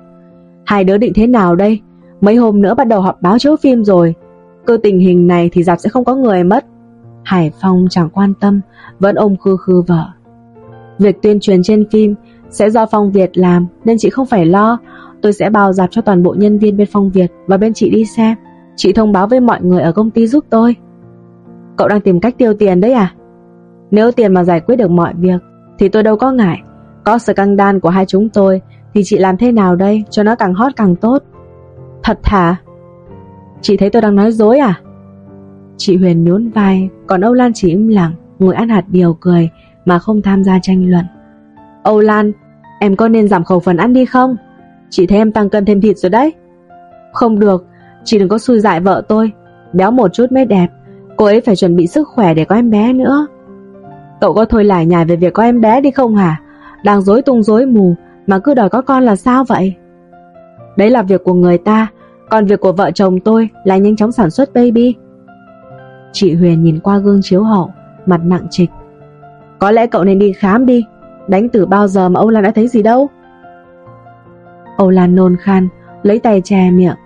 Hai đứa định thế nào đây? Mấy hôm nữa bắt đầu họp báo chiếu phim rồi. Cơ tình hình này thì dạp sẽ không có người mất. Hải Phong chẳng quan tâm, Vẫn ôm khư khư vợ. Việc tuyên truyền trên phim Sẽ do Phong Việt làm, Nên chị không phải lo. Tôi sẽ bao dạp cho toàn bộ nhân viên bên Phong Việt Và bên chị đi xem. Chị thông báo với mọi người ở công ty giúp tôi. Cậu đang tìm cách tiêu tiền đấy à? Nếu tiền mà giải quyết được mọi việc, Thì tôi đâu có ngại. Có sự căng đan của hai chúng tôi, Thì chị làm thế nào đây cho nó càng hot càng tốt? Thật thà Chị thấy tôi đang nói dối à? Chị Huyền nhún vai, Còn Âu Lan chỉ im lặng, Ngồi ăn hạt điều cười, Mà không tham gia tranh luận. Âu Lan, Em có nên giảm khẩu phần ăn đi không? Chị thấy em tăng cân thêm thịt rồi đấy. Không được, Chị đừng có xui dại vợ tôi. Béo một chút mới đẹp. Cô ấy phải chuẩn bị sức khỏe để có em bé nữa. Cậu có thôi lải nhải về việc có em bé đi không hả? Đang dối tung dối mù, Mà cứ đòi có con là sao vậy? Đấy là việc của người ta, Còn việc của vợ chồng tôi là nhanh chóng sản xuất baby. Chị Huyền nhìn qua gương chiếu hậu, Mặt nặng trịch. Có lẽ cậu nên đi khám đi, Đánh từ bao giờ mà Âu Lan đã thấy gì đâu. Âu Lan nôn khan, Lấy tay che miệng.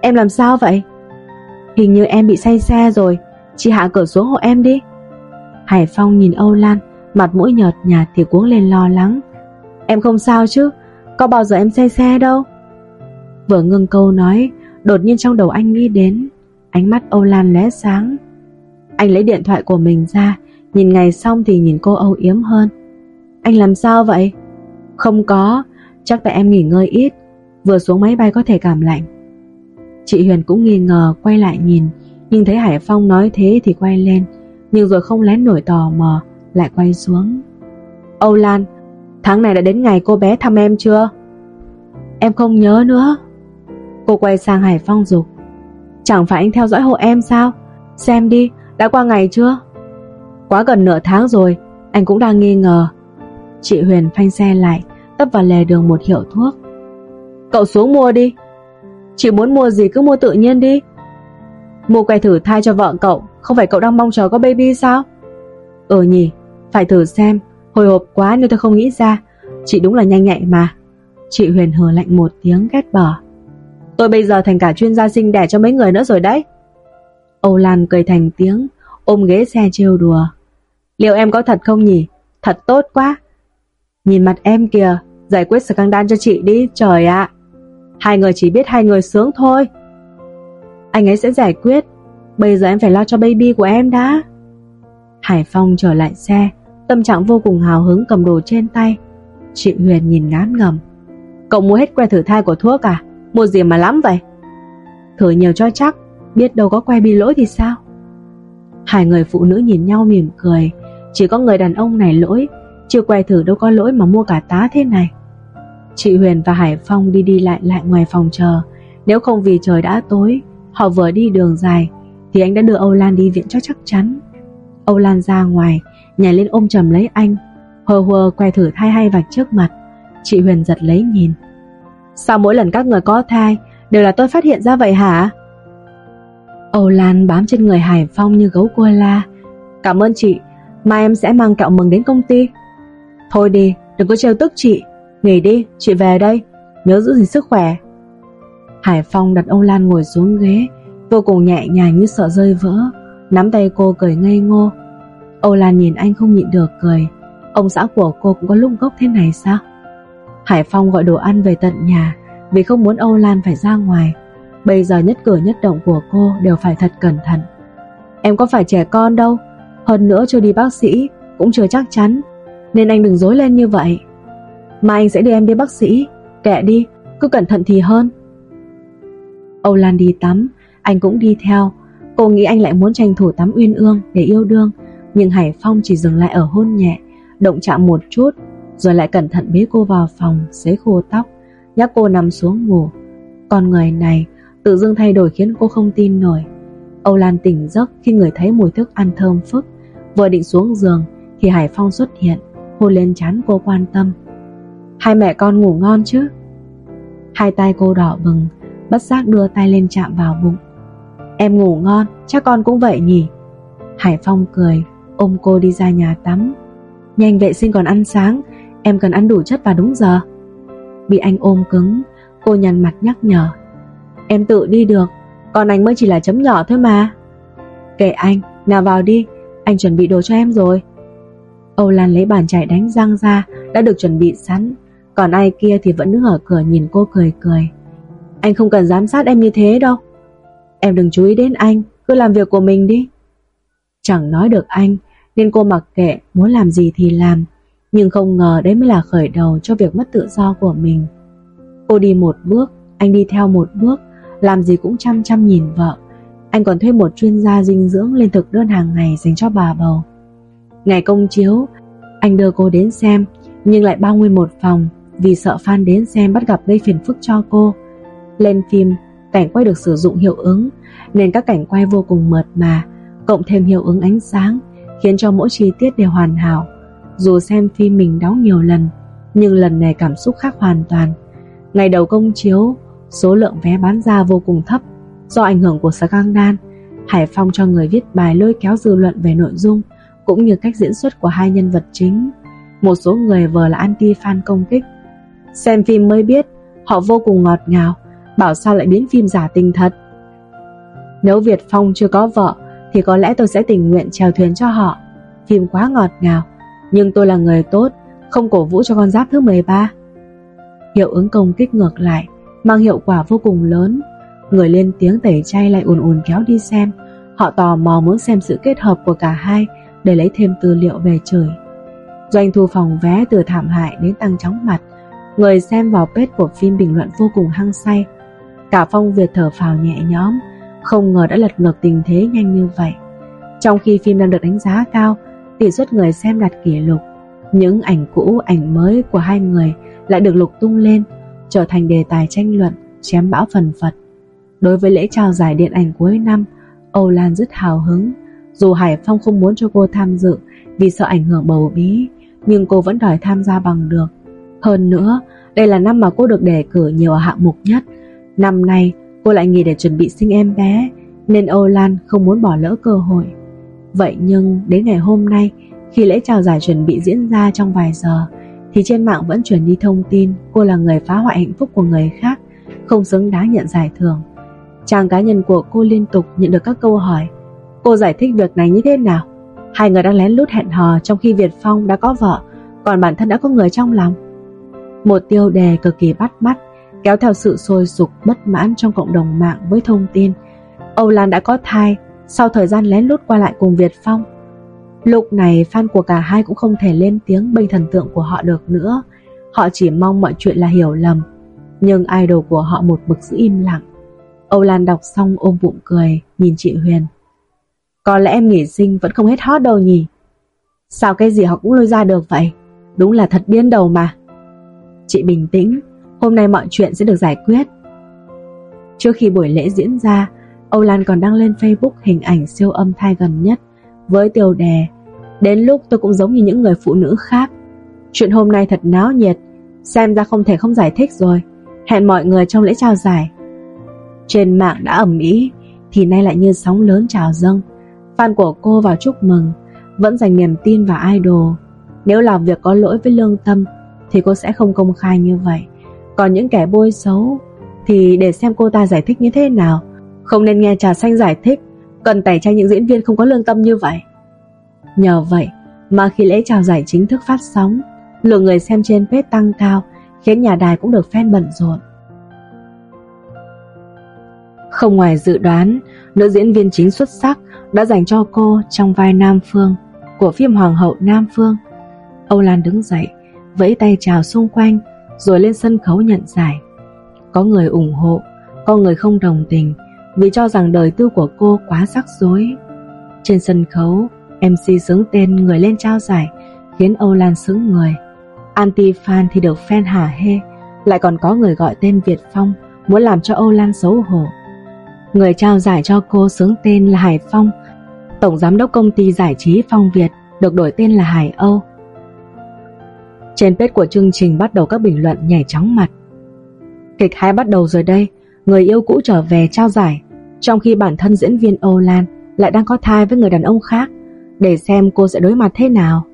Em làm sao vậy? Hình như em bị say xe rồi Chị hạ cửa xuống hộ em đi. Hải Phong nhìn Âu Lan, Mặt mũi nhợt nhạt thì cuống lên lo lắng. Em không sao chứ? Có bao giờ em say xe đâu? Vừa ngưng câu nói, Đột nhiên trong đầu anh nghĩ đến, Ánh mắt Âu Lan lóe sáng. Anh lấy điện thoại của mình ra, Nhìn ngày xong thì nhìn cô âu yếm hơn. Anh làm sao vậy? Không có, Chắc tại em nghỉ ngơi ít, Vừa xuống máy bay có thể cảm lạnh. Chị Huyền cũng nghi ngờ, quay lại nhìn. Nhưng thấy Hải Phong nói thế thì quay lên, Nhưng rồi không lén nổi tò mò, Lại quay xuống. Âu Lan, Tháng này đã đến ngày cô bé thăm em chưa? Em không nhớ nữa. Cô quay sang Hải Phong dục, Chẳng phải anh theo dõi hộ em sao? Xem đi, đã qua ngày chưa? Quá gần nửa tháng rồi, Anh cũng đang nghi ngờ. Chị Huyền phanh xe lại, Tấp vào lề đường một hiệu thuốc. Cậu xuống mua đi. Chị muốn mua gì cứ mua tự nhiên đi Mua que thử thai cho vợ cậu, Không phải cậu đang mong chờ có baby sao? Ừ nhỉ, Phải thử xem. Hồi hộp quá nên tôi không nghĩ ra. Chị đúng là nhanh nhạy mà. Chị Huyền hờ lạnh một tiếng ghét bỏ. Tôi bây giờ thành cả chuyên gia sinh đẻ cho mấy người nữa rồi đấy. Âu Lan cười thành tiếng, Ôm ghế xe trêu đùa. Liệu em có thật không nhỉ? Thật tốt quá. Nhìn mặt em kìa, Giải quyết scandal cho chị đi, Trời ạ. Hai người chỉ biết hai người sướng thôi. Anh ấy sẽ giải quyết. Bây giờ em phải lo cho baby của em đã. Hải Phong trở lại xe, Tâm trạng vô cùng hào hứng cầm đồ trên tay. Chị Huyền nhìn ngán ngầm. Cậu mua hết que thử thai của thuốc à? Mua gì mà lắm vậy? Thử nhiều cho chắc, Biết đâu có que bị lỗi thì sao? Hai người phụ nữ nhìn nhau mỉm cười. Chỉ có người đàn ông này lỗi, Chưa que thử đâu có lỗi mà mua cả tá thế này. Chị Huyền và Hải Phong đi đi lại lại ngoài phòng chờ. Nếu không vì trời đã tối Họ vừa đi đường dài, Thì anh đã đưa Âu Lan đi viện cho chắc chắn. Âu Lan ra ngoài, Nhảy lên ôm chầm lấy anh, Hờ hờ quay thử thai hay vạch trước mặt. Chị Huyền giật lấy nhìn. Sao mỗi lần các người có thai, Đều là tôi phát hiện ra vậy hả? Âu Lan bám trên người Hải Phong như gấu cua la. Cảm ơn chị, Mai em sẽ mang kẹo mừng đến công ty. Thôi đi, đừng có trêu tức chị. Nghỉ đi, chị về đây, Nhớ giữ gìn sức khỏe. Hải Phong đặt Âu Lan ngồi xuống ghế. Vô cùng nhẹ nhàng như sợ rơi vỡ. Nắm tay cô cười ngây ngô. Âu Lan nhìn anh không nhịn được cười. Ông xã của cô cũng có lúc gốc thế này sao? Hải Phong gọi đồ ăn về tận nhà Vì không muốn Âu Lan phải ra ngoài. Bây giờ nhất cử nhất động của cô Đều phải thật cẩn thận. Em có phải trẻ con đâu. Hơn nữa chưa đi bác sĩ Cũng chưa chắc chắn. Nên anh đừng dối lên như vậy. Mà anh sẽ đưa em đi bác sĩ. Kệ đi, cứ cẩn thận thì hơn. Âu Lan đi tắm. Anh cũng đi theo. Cô nghĩ anh lại muốn tranh thủ tắm uyên ương để yêu đương. Nhưng Hải Phong chỉ dừng lại ở hôn nhẹ, Động chạm một chút, Rồi lại cẩn thận bế cô vào phòng, Xế khô tóc. Nhắc cô nằm xuống ngủ. Con người này, tự dưng thay đổi khiến cô không tin nổi. Âu Lan tỉnh giấc khi người thấy mùi thức ăn thơm phức. Vừa định xuống giường, Thì Hải Phong xuất hiện, Hôn lên chán cô quan tâm. Hai mẹ con ngủ ngon chứ? Hai tay cô đỏ bừng Bất giác đưa tay lên chạm vào bụng. Em ngủ ngon Chắc con cũng vậy nhỉ? Hải Phong cười Ôm cô đi ra nhà tắm. Nhanh vệ sinh còn ăn sáng Em cần ăn đủ chất và đúng giờ. Bị anh ôm cứng Cô nhăn mặt nhắc nhở. Em tự đi được Còn anh mới chỉ là chấm nhỏ thôi mà. Kệ anh, nào vào đi Anh chuẩn bị đồ cho em rồi. Âu Lan lấy bàn chải đánh răng ra Đã được chuẩn bị sẵn. Còn ai kia thì vẫn đứng ở cửa nhìn cô cười cười. Anh không cần giám sát em như thế đâu. Em đừng chú ý đến anh, Cứ làm việc của mình đi. Chẳng nói được anh, Nên cô mặc kệ muốn làm gì thì làm, Nhưng không ngờ đấy mới là khởi đầu Cho việc mất tự do của mình. Cô đi một bước, Anh đi theo một bước, Làm gì cũng chăm chăm nhìn vợ. Anh còn thuê một chuyên gia dinh dưỡng Lên thực đơn hàng ngày dành cho bà bầu. Ngày công chiếu, Anh đưa cô đến xem, Nhưng lại bao nguyên một phòng, Vì sợ fan đến xem bắt gặp gây phiền phức cho cô. Lên phim, Cảnh quay được sử dụng hiệu ứng, Nên các cảnh quay vô cùng mượt mà, Cộng thêm hiệu ứng ánh sáng, Khiến cho mỗi chi tiết đều hoàn hảo. Dù xem phim mình đóng nhiều lần, Nhưng lần này cảm xúc khác hoàn toàn. Ngày đầu công chiếu, Số lượng vé bán ra vô cùng thấp, Do ảnh hưởng của scandal Hải Phong cho người viết bài lôi kéo dư luận về nội dung, Cũng như cách diễn xuất của hai nhân vật chính. Một số người vừa là anti-fan công kích. Xem phim mới biết, Họ vô cùng ngọt ngào Bảo sao lại biến phim giả tình thật? Nếu Việt Phong chưa có vợ, Thì có lẽ tôi sẽ tình nguyện chèo thuyền cho họ. Phim quá ngọt ngào, Nhưng tôi là người tốt, Không cổ vũ cho con giáp thứ 13 Hiệu ứng công kích ngược lại, Mang hiệu quả vô cùng lớn. Người lên tiếng tẩy chay lại ùn ùn kéo đi xem. Họ tò mò muốn xem sự kết hợp của cả hai Để lấy thêm tư liệu về trời. Doanh thu phòng vé từ thảm hại đến tăng chóng mặt. Người xem vào page của phim bình luận vô cùng hăng say. Cả Phong Việt thở phào nhẹ nhõm Không ngờ đã lật ngược tình thế nhanh như vậy Trong khi phim đang được đánh giá cao Tỷ suất người xem đạt kỷ lục Những ảnh cũ, ảnh mới của hai người Lại được lục tung lên Trở thành đề tài tranh luận Chém bão phần phật Đối với lễ trao giải điện ảnh cuối năm, Âu Lan rất hào hứng. Dù Hải Phong không muốn cho cô tham dự vì sợ ảnh hưởng bầu bí, nhưng cô vẫn đòi tham gia bằng được. Hơn nữa, đây là năm mà cô được đề cử nhiều hạng mục nhất. Năm nay, cô lại nghỉ để chuẩn bị sinh em bé, nên Âu Lan không muốn bỏ lỡ cơ hội. Vậy nhưng đến ngày hôm nay, khi lễ chào giải chuẩn bị diễn ra trong vài giờ, thì trên mạng vẫn truyền đi thông tin cô là người phá hoại hạnh phúc của người khác, không xứng đáng nhận giải thưởng. Trang cá nhân của cô liên tục nhận được các câu hỏi. Cô giải thích việc này như thế nào? Hai người đang lén lút hẹn hò trong khi Việt Phong đã có vợ, còn bản thân đã có người trong lòng. Một tiêu đề cực kỳ bắt mắt, kéo theo sự sôi sục bất mãn trong cộng đồng mạng với thông tin Âu Lan đã có thai sau thời gian lén lút qua lại cùng Việt Phong. Lúc này fan của cả hai cũng không thể lên tiếng bênh thần tượng của họ được nữa. Họ chỉ mong mọi chuyện là hiểu lầm. Nhưng idol của họ một mực giữ im lặng. Âu Lan đọc xong ôm bụng cười, nhìn chị Huyền. Có lẽ em nghỉ sinh vẫn không hết hot đâu nhỉ? Sao cái gì họ cũng lôi ra được vậy? Đúng là thật biến đầu mà. Chị bình tĩnh, hôm nay mọi chuyện sẽ được giải quyết. Trước khi buổi lễ diễn ra, Âu Lan còn đăng lên Facebook hình ảnh siêu âm thai gần nhất với tiêu đề Đến lúc tôi cũng giống như những người phụ nữ khác. Chuyện hôm nay thật náo nhiệt, xem ra không thể không giải thích rồi. Hẹn mọi người trong lễ trao giải. Trên mạng đã ẩm ý, thì nay lại như sóng lớn trào dâng. Fan của cô vào chúc mừng, vẫn dành niềm tin vào idol. Nếu làm việc có lỗi với lương tâm, thì cô sẽ không công khai như vậy. Còn những kẻ bôi xấu, thì để xem cô ta giải thích như thế nào. Không nên nghe trà xanh giải thích Cần tẩy chay những diễn viên không có lương tâm như vậy. Nhờ vậy mà khi lễ chào giải chính thức phát sóng Lượng người xem trên page tăng cao Khiến nhà đài cũng được fan bận rộn. Không ngoài dự đoán Nữ diễn viên chính xuất sắc Đã dành cho cô trong vai Nam Phương Của phim Hoàng hậu Nam Phương. Âu Lan đứng dậy Vẫy tay chào xung quanh rồi lên sân khấu nhận giải Có người ủng hộ Có người không đồng tình vì cho rằng đời tư của cô quá rắc rối. Trên sân khấu, MC sướng tên người lên trao giải khiến Âu Lan sướng người. Anti-fan thì được fan hả hê, lại còn có người gọi tên Việt Phong muốn làm cho Âu Lan xấu hổ. Người trao giải cho cô sướng tên là Hải Phong, tổng giám đốc công ty giải trí Phong Việt được đổi tên là Hải Âu. Trên page của chương trình bắt đầu các bình luận nhảy chóng mặt. Kịch hay bắt đầu rồi đây, người yêu cũ trở về trao giải, trong khi bản thân diễn viên Âu Lan lại đang có thai với người đàn ông khác, để xem cô sẽ đối mặt thế nào.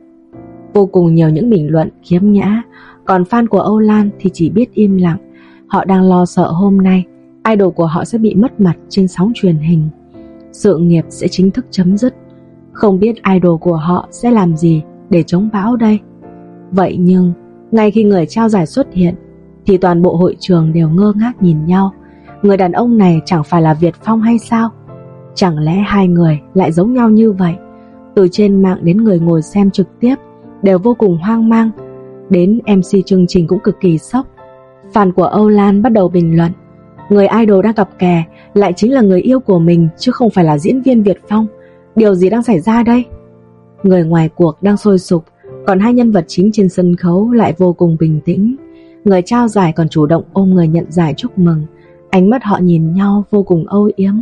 Vô cùng nhiều những bình luận khiếm nhã, còn fan của Âu Lan thì chỉ biết im lặng. Họ đang lo sợ hôm nay idol của họ sẽ bị mất mặt trên sóng truyền hình. Sự nghiệp sẽ chính thức chấm dứt. Không biết idol của họ sẽ làm gì để chống bão đây. Vậy nhưng, ngay khi người trao giải xuất hiện, thì toàn bộ hội trường đều ngơ ngác nhìn nhau. Người đàn ông này chẳng phải là Việt Phong hay sao? Chẳng lẽ hai người lại giống nhau như vậy? Từ trên mạng đến người ngồi xem trực tiếp Đều vô cùng hoang mang. Đến MC chương trình cũng cực kỳ sốc. Fan của Âu Lan bắt đầu bình luận Người idol đang gặp kè Lại chính là người yêu của mình Chứ không phải là diễn viên Việt Phong. Điều gì đang xảy ra đây? Người ngoài cuộc đang sôi sục còn hai nhân vật chính trên sân khấu lại vô cùng bình tĩnh Người trao giải còn chủ động ôm người nhận giải chúc mừng Ánh mắt họ nhìn nhau vô cùng âu yếm.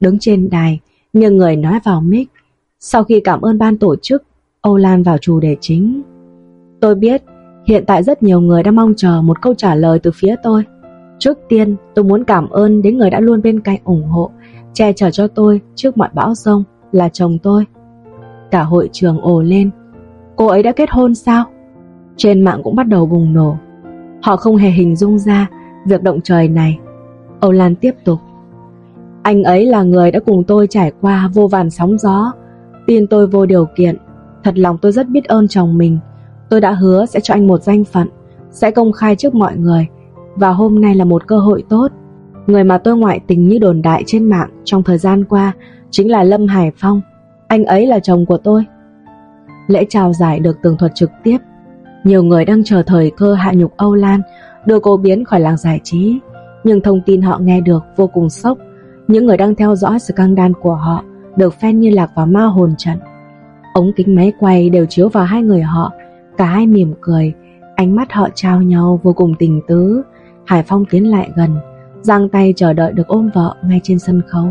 Đứng trên đài, nhưng người nói vào mic. Sau khi cảm ơn ban tổ chức, Âu Lan vào chủ đề chính. Tôi biết, hiện tại rất nhiều người đang mong chờ một câu trả lời từ phía tôi. Trước tiên, tôi muốn cảm ơn đến người đã luôn bên cạnh ủng hộ, che chở cho tôi trước mọi bão rông là chồng tôi. Cả hội trường ồ lên. Cô ấy đã kết hôn sao? Trên mạng cũng bắt đầu bùng nổ. Họ không hề hình dung ra việc động trời này. Âu Lan tiếp tục. Anh ấy là người đã cùng tôi trải qua vô vàn sóng gió. Tin tôi vô điều kiện. Thật lòng tôi rất biết ơn chồng mình. Tôi đã hứa sẽ cho anh một danh phận, Sẽ công khai trước mọi người. Và hôm nay là một cơ hội tốt. Người mà tôi ngoại tình như đồn đại trên mạng Trong thời gian qua Chính là Lâm Hải Phong. Anh ấy là chồng của tôi. Lễ chào giải được tường thuật trực tiếp Nhiều người đang chờ thời cơ hạ nhục Âu Lan Đưa cô biến khỏi làng giải trí nhưng thông tin họ nghe được vô cùng sốc. Những người đang theo dõi scandal của họ được fan như lạc vào ma hồn trận. Ống kính máy quay đều chiếu vào hai người họ, cả hai mỉm cười, ánh mắt họ trao nhau vô cùng tình tứ. Hải Phong tiến lại gần, giang tay chờ đợi được ôm vợ ngay trên sân khấu.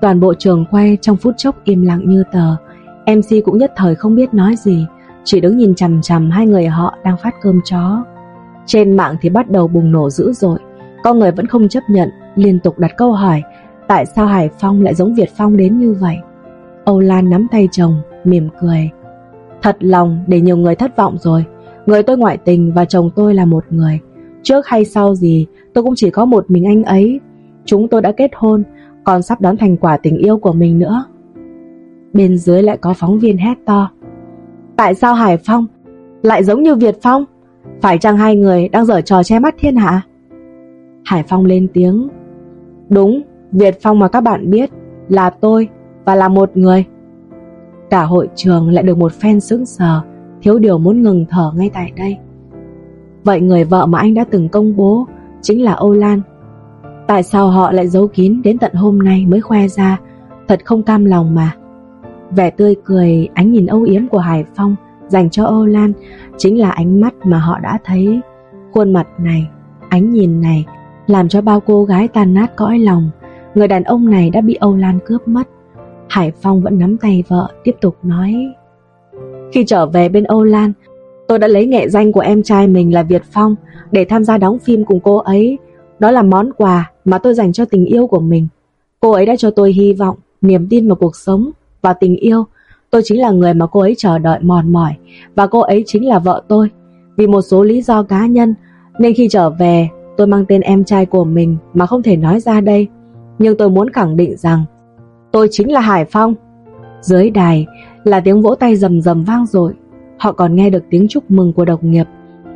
Toàn bộ trường quay trong phút chốc im lặng như tờ, MC cũng nhất thời không biết nói gì, chỉ đứng nhìn chằm chằm hai người họ đang phát cơm chó. Trên mạng thì bắt đầu bùng nổ dữ dội, con người vẫn không chấp nhận, liên tục đặt câu hỏi tại sao Hải Phong lại giống Việt Phong đến như vậy. Âu Lan nắm tay chồng, mỉm cười. Thật lòng để nhiều người thất vọng rồi, người tôi ngoại tình và chồng tôi là một người. Trước hay sau gì, tôi cũng chỉ có một mình anh ấy. Chúng tôi đã kết hôn, còn sắp đón thành quả tình yêu của mình nữa. Bên dưới lại có phóng viên hét to. Tại sao Hải Phong lại giống như Việt Phong? Phải chăng hai người đang dở trò che mắt thiên hạ? Hải Phong lên tiếng. Đúng, Việt Phong mà các bạn biết là tôi và là một người. Cả hội trường lại được một phen sững sờ, thiếu điều muốn ngừng thở ngay tại đây. Vậy người vợ mà anh đã từng công bố chính là Âu Lan. Tại sao họ lại giấu kín đến tận hôm nay mới khoe ra, thật không cam lòng mà. Vẻ tươi cười, ánh nhìn âu yếm của Hải Phong dành cho Âu Lan chính là ánh mắt mà họ đã thấy. Khuôn mặt này, ánh nhìn này làm cho bao cô gái tan nát cõi lòng. Người đàn ông này đã bị Âu Lan cướp mất. Hải Phong vẫn nắm tay vợ, tiếp tục nói. Khi trở về bên Âu Lan, tôi đã lấy nghệ danh của em trai mình là Việt Phong để tham gia đóng phim cùng cô ấy. Đó là món quà mà tôi dành cho tình yêu của mình. Cô ấy đã cho tôi hy vọng, niềm tin vào cuộc sống và tình yêu. Tôi chính là người mà cô ấy chờ đợi mòn mỏi và cô ấy chính là vợ tôi. Vì một số lý do cá nhân nên khi trở về tôi mang tên em trai của mình mà không thể nói ra đây. Nhưng tôi muốn khẳng định rằng tôi chính là Hải Phong. Dưới đài là tiếng vỗ tay rầm rầm vang dội. Họ còn nghe được tiếng chúc mừng của đồng nghiệp,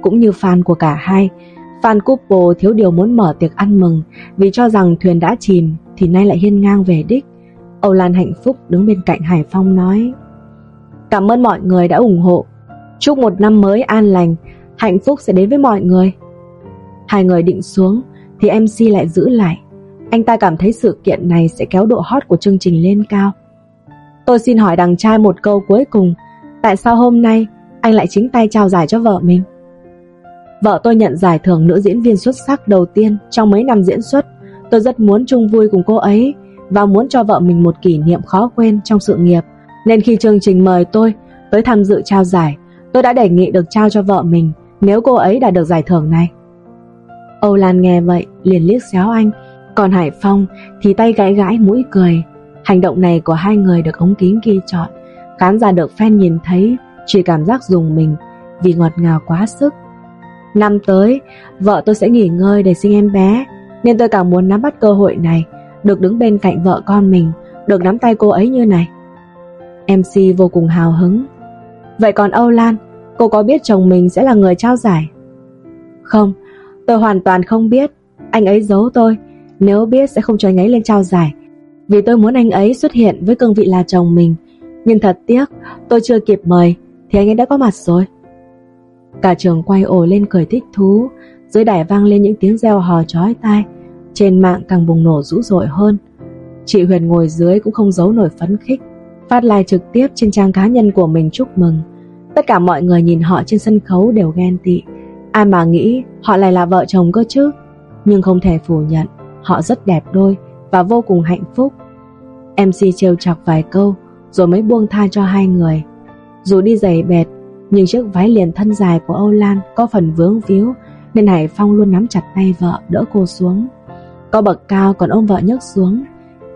cũng như fan của cả hai. Fan couple thiếu điều muốn mở tiệc ăn mừng vì cho rằng thuyền đã chìm thì nay lại hiên ngang về đích. Âu Lan hạnh phúc đứng bên cạnh Hải Phong nói Cảm ơn mọi người đã ủng hộ. Chúc một năm mới an lành, hạnh phúc sẽ đến với mọi người. Hai người định xuống thì MC lại giữ lại. Anh ta cảm thấy sự kiện này sẽ kéo độ hot của chương trình lên cao. Tôi xin hỏi đằng trai một câu cuối cùng, tại sao hôm nay anh lại chính tay trao giải cho vợ mình? Vợ tôi nhận giải thưởng nữ diễn viên xuất sắc đầu tiên trong mấy năm diễn xuất. Tôi rất muốn chung vui cùng cô ấy và muốn cho vợ mình một kỷ niệm khó quên trong sự nghiệp. Nên khi chương trình mời tôi tới tham dự trao giải, tôi đã đề nghị được trao cho vợ mình nếu cô ấy đã được giải thưởng này. Âu Lan nghe vậy liền liếc xéo anh, còn Hải Phong thì tay gãi gãi mũi cười. Hành động này của hai người được ống kính ghi chọn, khán giả được fan nhìn thấy chỉ cảm giác dùng mình vì ngọt ngào quá sức. Năm tới, vợ tôi sẽ nghỉ ngơi để sinh em bé, nên tôi càng muốn nắm bắt cơ hội này, được đứng bên cạnh vợ con mình, được nắm tay cô ấy như này. MC vô cùng hào hứng. Vậy còn Âu Lan, cô có biết chồng mình sẽ là người trao giải? Không, tôi hoàn toàn không biết. Anh ấy giấu tôi, nếu biết sẽ không cho anh ấy lên trao giải. Vì tôi muốn anh ấy xuất hiện với cương vị là chồng mình. Nhưng thật tiếc, tôi chưa kịp mời, thì anh ấy đã có mặt rồi. Cả trường quay ổ lên cười thích thú, dưới đài vang lên những tiếng reo hò chói tai, trên mạng càng bùng nổ dữ dội hơn. Chị Huyền ngồi dưới cũng không giấu nổi phấn khích, phát like trực tiếp trên trang cá nhân của mình chúc mừng. Tất cả mọi người nhìn họ trên sân khấu đều ghen tị, ai mà nghĩ họ lại là vợ chồng cơ chứ. Nhưng không thể phủ nhận, họ rất đẹp đôi và vô cùng hạnh phúc. MC trêu chọc vài câu rồi mới buông tha cho hai người. Dù đi giày bẹt, nhưng chiếc váy liền thân dài của Âu Lan có phần vướng víu nên Hải Phong luôn nắm chặt tay vợ đỡ cô xuống. Có bậc cao còn ôm vợ nhấc xuống.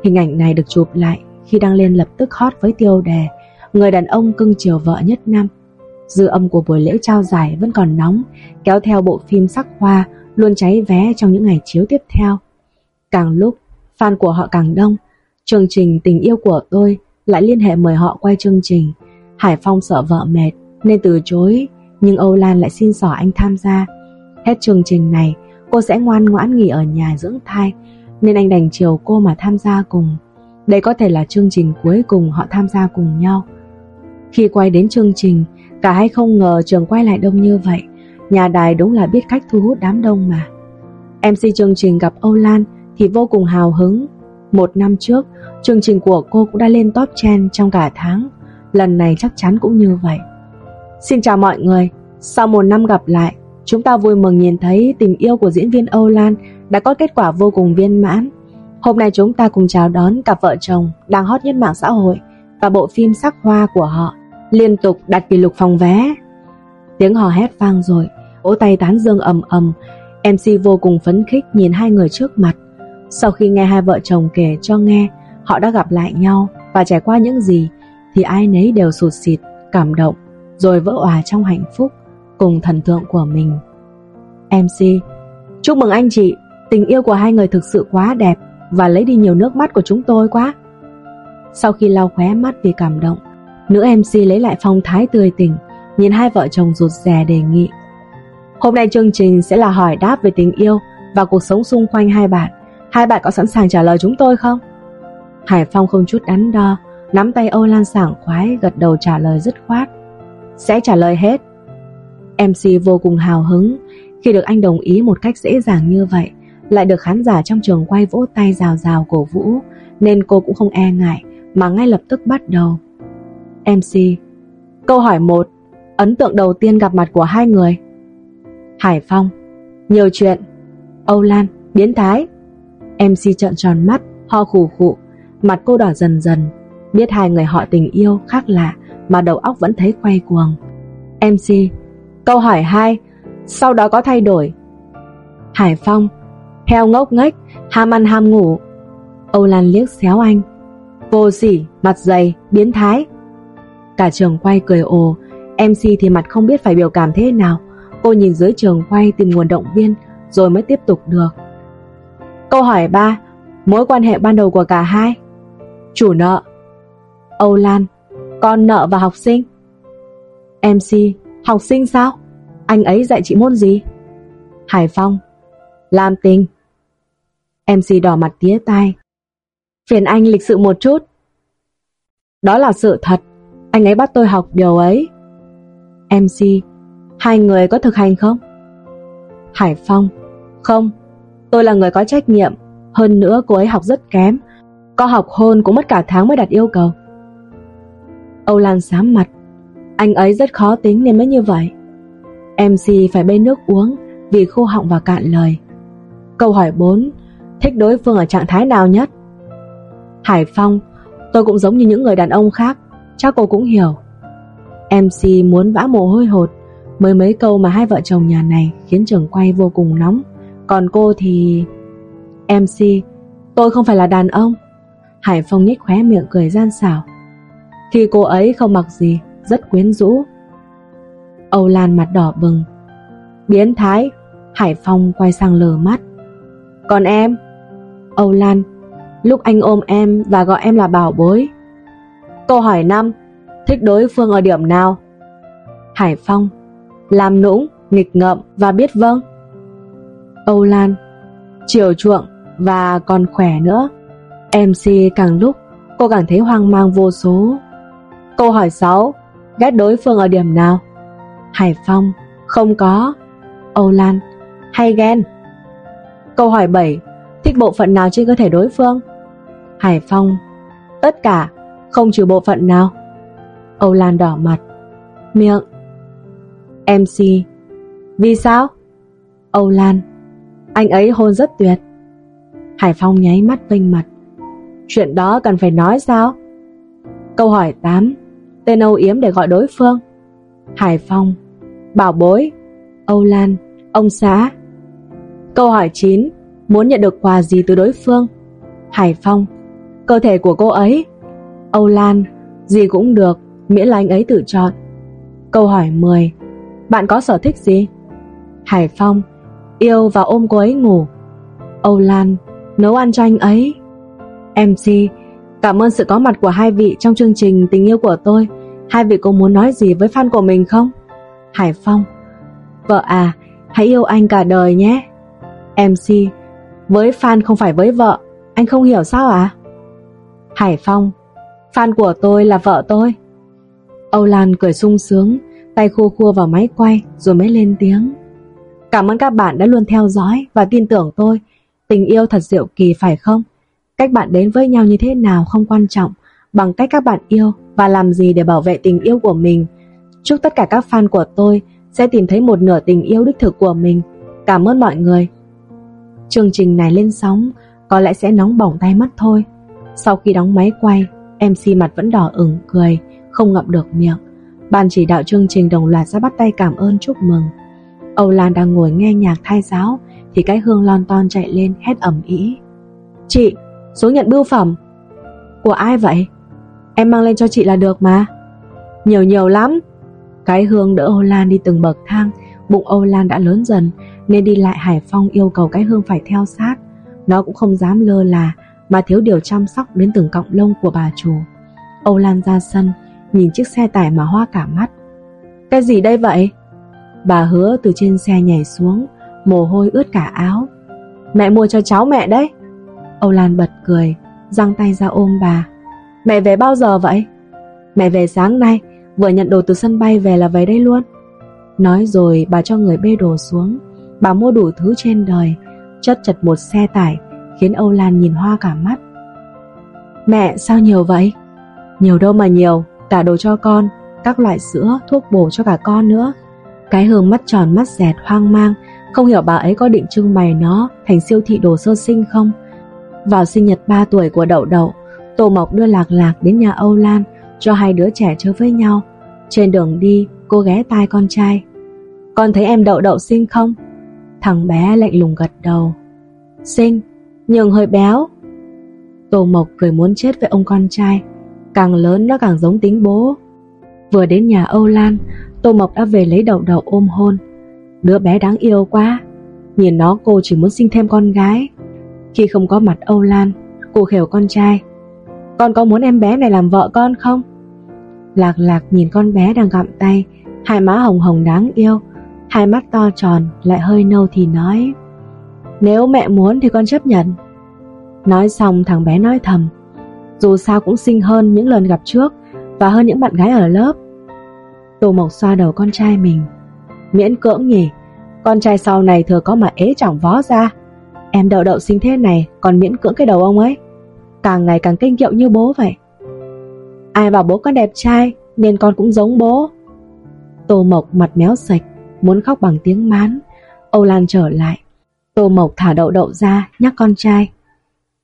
Hình ảnh này được chụp lại khi đăng lên lập tức hot với tiêu đề Người đàn ông cưng chiều vợ nhất năm. Dư âm của buổi lễ trao giải vẫn còn nóng, kéo theo bộ phim sắc hoa luôn cháy vé trong những ngày chiếu tiếp theo. Càng lúc, fan của họ càng đông. Chương trình Tình yêu của tôi lại liên hệ mời họ quay chương trình. Hải Phong sợ vợ mệt nên từ chối, nhưng Âu Lan lại xin xỏ anh tham gia. Hết chương trình này, cô sẽ ngoan ngoãn nghỉ ở nhà dưỡng thai, nên anh đành chiều cô mà tham gia cùng. Đây có thể là chương trình cuối cùng họ tham gia cùng nhau. Khi quay đến chương trình, cả hai không ngờ trường quay lại đông như vậy. Nhà đài đúng là biết cách thu hút đám đông mà. MC chương trình gặp Âu Lan thì vô cùng hào hứng. Một năm trước, chương trình của cô cũng đã lên top trend trong cả tháng. Lần này chắc chắn cũng như vậy. Xin chào mọi người, sau một năm gặp lại, Chúng ta vui mừng nhìn thấy tình yêu của diễn viên Âu Lan đã có kết quả vô cùng viên mãn. Hôm nay chúng ta cùng chào đón cặp vợ chồng đang hot nhất mạng xã hội và bộ phim sắc hoa của họ liên tục đặt kỷ lục phòng vé. Tiếng hò hét vang rồi, vỗ tay tán dương ầm ầm. MC vô cùng phấn khích nhìn hai người trước mặt. Sau khi nghe hai vợ chồng kể cho nghe họ đã gặp lại nhau và trải qua những gì thì ai nấy đều sụt xịt, cảm động rồi vỡ òa trong hạnh phúc cùng thần tượng của mình. MC, chúc mừng anh chị, tình yêu của hai người thực sự quá đẹp và lấy đi nhiều nước mắt của chúng tôi quá. Sau khi lau khóe mắt vì cảm động, nữ MC lấy lại phong thái tươi tỉnh, nhìn hai vợ chồng rụt rè đề nghị. Hôm nay chương trình sẽ là hỏi đáp về tình yêu và cuộc sống xung quanh hai bạn. Hai bạn có sẵn sàng trả lời chúng tôi không? Hải Phong không chút đắn đo, nắm tay Âu Lan sảng khoái gật đầu trả lời dứt khoát. Sẽ trả lời hết. MC vô cùng hào hứng. Khi được anh đồng ý một cách dễ dàng như vậy, lại được khán giả trong trường quay vỗ tay rào rào cổ vũ, nên cô cũng không e ngại mà ngay lập tức bắt đầu. MC Câu hỏi 1 Ấn tượng đầu tiên gặp mặt của hai người? Hải Phong Nhiều chuyện. Âu Lan Biến thái. MC trợn tròn mắt Ho khủ khụ Mặt cô đỏ dần dần. Biết hai người họ tình yêu khác lạ Mà đầu óc vẫn thấy quay cuồng. MC Câu hỏi 2 Sau đó có thay đổi. Hải Phong Heo ngốc nghếch Ham ăn ham ngủ. Âu Lan liếc xéo anh. Vô sỉ, mặt dày, biến thái. Cả trường quay cười ồ. MC thì mặt không biết phải biểu cảm thế nào. Cô nhìn dưới trường quay tìm nguồn động viên Rồi mới tiếp tục được. Câu hỏi 3 Mối quan hệ ban đầu của cả hai? Chủ nợ. Âu Lan Con nợ và học sinh. MC Học sinh sao? Anh ấy dạy chị môn gì? Hải Phong. Làm tình MC đỏ mặt tía tai. Phiền anh lịch sự một chút. Đó là sự thật. Anh ấy bắt tôi học điều ấy. MC Hai người có thực hành không? Hải Phong. Không, Tôi là người có trách nhiệm. Hơn nữa cô ấy học rất kém. Có học hôn cũng mất cả tháng mới đặt yêu cầu. Âu Lan sám mặt. Anh ấy rất khó tính nên mới như vậy. MC phải bê nước uống Vì khô họng và cạn lời. Câu hỏi 4 Thích đối phương ở trạng thái nào nhất? Hải Phong, Tôi cũng giống như những người đàn ông khác, Chắc cô cũng hiểu. MC muốn vã mồ hôi hột Mới mấy câu mà hai vợ chồng nhà này Khiến trường quay vô cùng nóng. Còn cô thì... MC Tôi không phải là đàn ông. Hải Phong nhếch khóe miệng cười gian xảo. Khi cô ấy không mặc gì rất quyến rũ. Âu Lan mặt đỏ bừng. Biến thái Hải Phong quay sang lờ mắt. Còn em? Âu Lan Lúc anh ôm em và gọi em là bảo bối. Câu hỏi 5 Thích đối phương ở điểm nào? Hải Phong Làm nũng, nghịch ngợm và biết vâng. Âu Lan Chiều chuộng và còn khỏe nữa. MC càng lúc Cô càng thấy hoang mang vô số. Câu hỏi 6 Ghét đối phương ở điểm nào? Hải Phong, Không có. Âu Lan, Hay ghen Câu hỏi 7 Thích bộ phận nào trên cơ thể đối phương? Hải Phong, Tất cả, Không trừ bộ phận nào. Âu Lan đỏ mặt, Miệng. MC Vì sao? Âu Lan, Anh ấy hôn rất tuyệt. Hải Phong nháy mắt vinh mặt. Chuyện đó cần phải nói sao? Câu hỏi 8 Tên Âu Yếm để gọi đối phương. Hải Phong, Bảo bối, Âu Lan, Ông xã Câu hỏi 9 Muốn nhận được quà gì từ đối phương? Hải Phong, Cơ thể của cô ấy. Âu Lan, Gì cũng được, Miễn là anh ấy tự chọn. Câu hỏi 10 Bạn có sở thích gì? Hải Phong, Yêu và ôm cô ấy ngủ. Âu Lan, Nấu ăn cho anh ấy. MC Cảm ơn sự có mặt của hai vị trong chương trình Tình yêu của tôi. Hai vị có muốn nói gì với fan của mình không? Hải Phong. Vợ à Hãy yêu anh cả đời nhé. MC Với fan không phải với vợ, Anh không hiểu sao à Hải Phong. Fan của tôi là vợ tôi. Âu Lan cười sung sướng, Tay khua khua vào máy quay, Rồi mới lên tiếng. Cảm ơn các bạn đã luôn theo dõi Và tin tưởng tôi. Tình yêu thật diệu kỳ phải không? Cách bạn đến với nhau như thế nào không quan trọng Bằng cách các bạn yêu Và làm gì để bảo vệ tình yêu của mình Chúc tất cả các fan của tôi sẽ tìm thấy một nửa tình yêu đích thực của mình. Cảm ơn mọi người. Chương trình này lên sóng có lẽ sẽ nóng bỏng tay mắt thôi. Sau khi đóng máy quay, MC mặt vẫn đỏ ửng cười, không ngậm được miệng. Ban chỉ đạo chương trình đồng loạt ra bắt tay cảm ơn chúc mừng. Âu Lan đang ngồi nghe nhạc thai giáo thì cái hương lon ton chạy lên hét ẩm ý. Chị, số nhận bưu phẩm. Của ai vậy? Em mang lên cho chị là được mà. Nhiều nhiều lắm. Cái hương đỡ Âu Lan đi từng bậc thang, bụng Âu Lan đã lớn dần nên đi lại Hải Phong yêu cầu cái hương phải theo sát. Nó cũng không dám lơ là mà thiếu điều chăm sóc đến từng cọng lông của bà chủ. Âu Lan ra sân, nhìn chiếc xe tải mà hoa cả mắt. Cái gì đây vậy? Bà hứa từ trên xe nhảy xuống, mồ hôi ướt cả áo. Mẹ mua cho cháu mẹ đấy. Âu Lan bật cười, giang tay ra ôm bà. Mẹ về bao giờ vậy? Mẹ về sáng nay, vừa nhận đồ từ sân bay về là về đây luôn. Nói rồi bà cho người bê đồ xuống, bà mua đủ thứ trên đời, chất chật một xe tải, khiến Âu Lan nhìn hoa cả mắt. Mẹ sao nhiều vậy? Nhiều đâu mà nhiều, cả đồ cho con, các loại sữa, thuốc bổ cho cả con nữa. Cái hương mắt tròn mắt dẹt hoang mang, không hiểu bà ấy có định trưng bày nó thành siêu thị đồ sơ sinh không. Vào sinh nhật 3 tuổi của Đậu Đậu, Tô Mộc đưa Lạc Lạc đến nhà Âu Lan cho hai đứa trẻ chơi với nhau. Trên đường đi, cô ghé tai con trai. Con thấy em Đậu Đậu xinh không? Thằng bé lạnh lùng gật đầu. Xinh, nhưng hơi béo. Tô Mộc cười muốn chết với ông con trai, càng lớn nó càng giống tính bố. Vừa đến nhà Âu Lan, Tô Mộc đã về lấy đậu đậu ôm hôn. Đứa bé đáng yêu quá, nhìn nó cô chỉ muốn sinh thêm con gái. Khi không có mặt Âu Lan, cô khều con trai. Con có muốn em bé này làm vợ con không? Lạc lạc nhìn con bé đang gặm tay, hai má hồng hồng đáng yêu, hai mắt to tròn lại hơi nâu thì nói Nếu mẹ muốn thì con chấp nhận. Nói xong thằng bé nói thầm Dù sao cũng xinh hơn những lần gặp trước Và hơn những bạn gái ở lớp Tô Mộc xoa đầu con trai mình Miễn cưỡng nhỉ Con trai sau này thừa có mà ế chẳng vó ra Em đậu đậu sinh thế này Còn miễn cưỡng cái đầu ông ấy. Càng ngày càng kinh kiệu như bố vậy. Ai bảo bố con đẹp trai, Nên con cũng giống bố. Tô Mộc mặt méo sạch, Muốn khóc bằng tiếng mán. Âu Lan trở lại. Tô Mộc thả đậu đậu ra, nhắc con trai.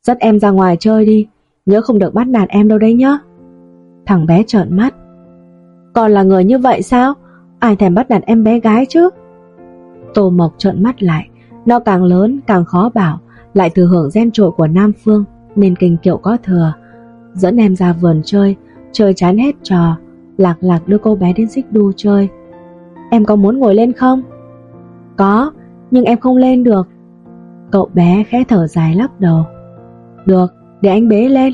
Dắt em ra ngoài chơi đi, Nhớ không được bắt nạt em đâu đấy nhá. Thằng bé trợn mắt. Còn là người như vậy sao? Ai thèm bắt nạt em bé gái chứ? Tô Mộc trợn mắt lại. Nó càng lớn càng khó bảo Lại thừa hưởng gen trội của Nam Phương Nên kinh kiệu có thừa Dẫn em ra vườn chơi Chơi chán hết trò Lạc lạc đưa cô bé đến xích đu chơi Em có muốn ngồi lên không? Có, nhưng em không lên được Cậu bé khẽ thở dài lắc đầu được, để anh bế lên.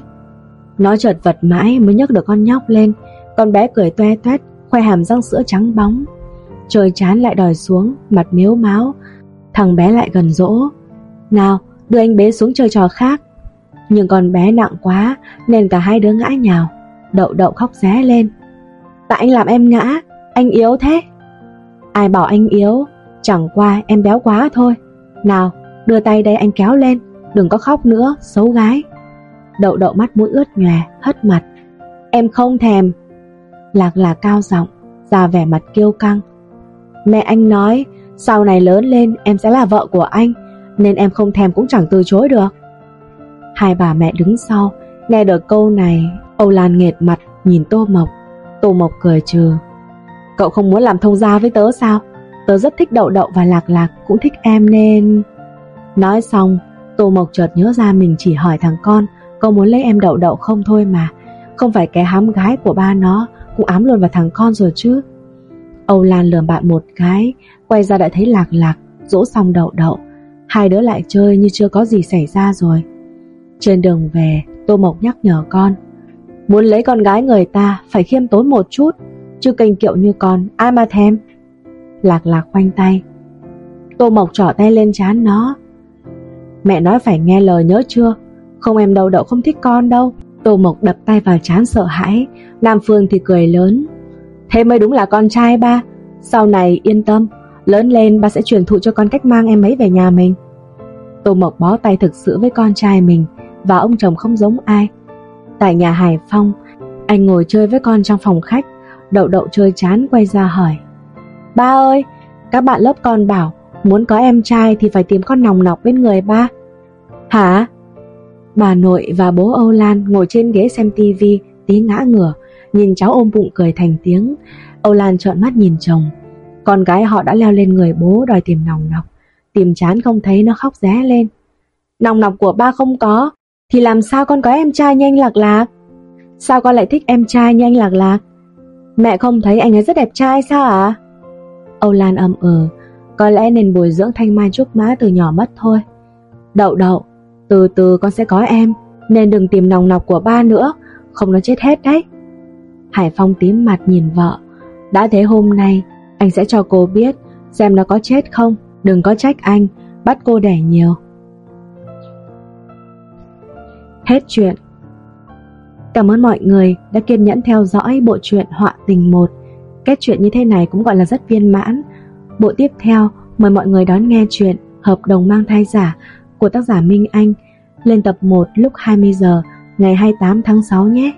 Nó chợt vật mãi mới nhấc được con nhóc lên, con bé cười toe toét, khoe hàm răng sữa trắng bóng. Trời chán lại đòi xuống, mặt miếu máu. Thằng bé lại gần dỗ. Nào, đưa anh bé xuống chơi trò khác. Nhưng con bé nặng quá nên cả hai đứa ngã nhào. Đậu đậu khóc ré lên. Tại anh làm em ngã, anh yếu thế. Ai bảo anh yếu, chẳng qua em béo quá thôi. Nào, đưa tay đây anh kéo lên. Đừng có khóc nữa, xấu gái Đậu đậu mắt mũi ướt nhòe, hất mặt Em không thèm Lạc là cao giọng ra vẻ mặt kiêu căng Mẹ anh nói sau này lớn lên, em sẽ là vợ của anh, Nên em không thèm cũng chẳng từ chối được. Hai bà mẹ đứng sau, Nghe được câu này, Âu Lan nghệt mặt, nhìn Tô Mộc. Tô Mộc cười trừ, Cậu không muốn làm thông gia với tớ sao? Tớ rất thích đậu đậu và lạc lạc, Cũng thích em nên Nói xong, Tô Mộc chợt nhớ ra mình chỉ hỏi thằng con, Có muốn lấy em đậu đậu không thôi mà? Không phải cái hám gái của ba nó Cũng ám luôn vào thằng con rồi chứ? Âu Lan lườm bạn một cái, Quay ra đã thấy lạc lạc, Dỗ xong đậu đậu. Hai đứa lại chơi như chưa có gì xảy ra rồi. Trên đường về, Tô Mộc nhắc nhở con, Muốn lấy con gái người ta Phải khiêm tốn một chút, Chứ kênh kiệu như con ai mà thèm. Lạc lạc khoanh tay. Tô Mộc trỏ tay lên chán nó. Mẹ nói phải nghe lời nhớ chưa? Không em đâu đậu không thích con đâu. Tô Mộc đập tay vào chán sợ hãi. Nam Phương thì cười lớn. Thế mới đúng là con trai ba. Sau này yên tâm. Lớn lên ba sẽ truyền thụ cho con cách mang em ấy về nhà mình. Tô Mộc bó tay thực sự với con trai mình Và ông chồng không giống ai. Tại nhà Hải Phong Anh ngồi chơi với con trong phòng khách Đậu đậu chơi chán quay ra hỏi. Ba ơi, các bạn lớp con bảo muốn có em trai thì phải tìm con nòng nọc bên người ba. Hả? Bà nội và bố Âu Lan ngồi trên ghế xem tivi tí ngã ngửa, nhìn cháu ôm bụng cười thành tiếng. Âu Lan trợn mắt nhìn chồng. Con gái họ đã leo lên người bố đòi tìm nòng nọc. Tìm chán không thấy nó khóc ré lên. Nòng nọc của ba không có, thì làm sao con có em trai nhanh lạc lạc? Sao con lại thích em trai nhanh lạc lạc? Mẹ không thấy anh ấy rất đẹp trai sao ạ? À? Âu Lan âm ừ, có lẽ nên bồi dưỡng thanh mai trúc mã từ nhỏ mất thôi. Đậu đậu, từ từ con sẽ có em, nên đừng tìm nòng nọc của ba nữa, không nó chết hết đấy. Hải Phong tím mặt nhìn vợ, đã thế hôm nay anh sẽ cho cô biết xem nó có chết không, đừng có trách anh, bắt cô đẻ nhiều. Hết chuyện Cảm ơn mọi người đã kiên nhẫn theo dõi bộ truyện Họa tình 1. Kết chuyện như thế này cũng gọi là rất viên mãn. Bộ tiếp theo mời mọi người đón nghe chuyện Hợp đồng mang thai giả của tác giả Minh Anh lên tập 1 lúc 20 giờ ngày 28 tháng 6 nhé.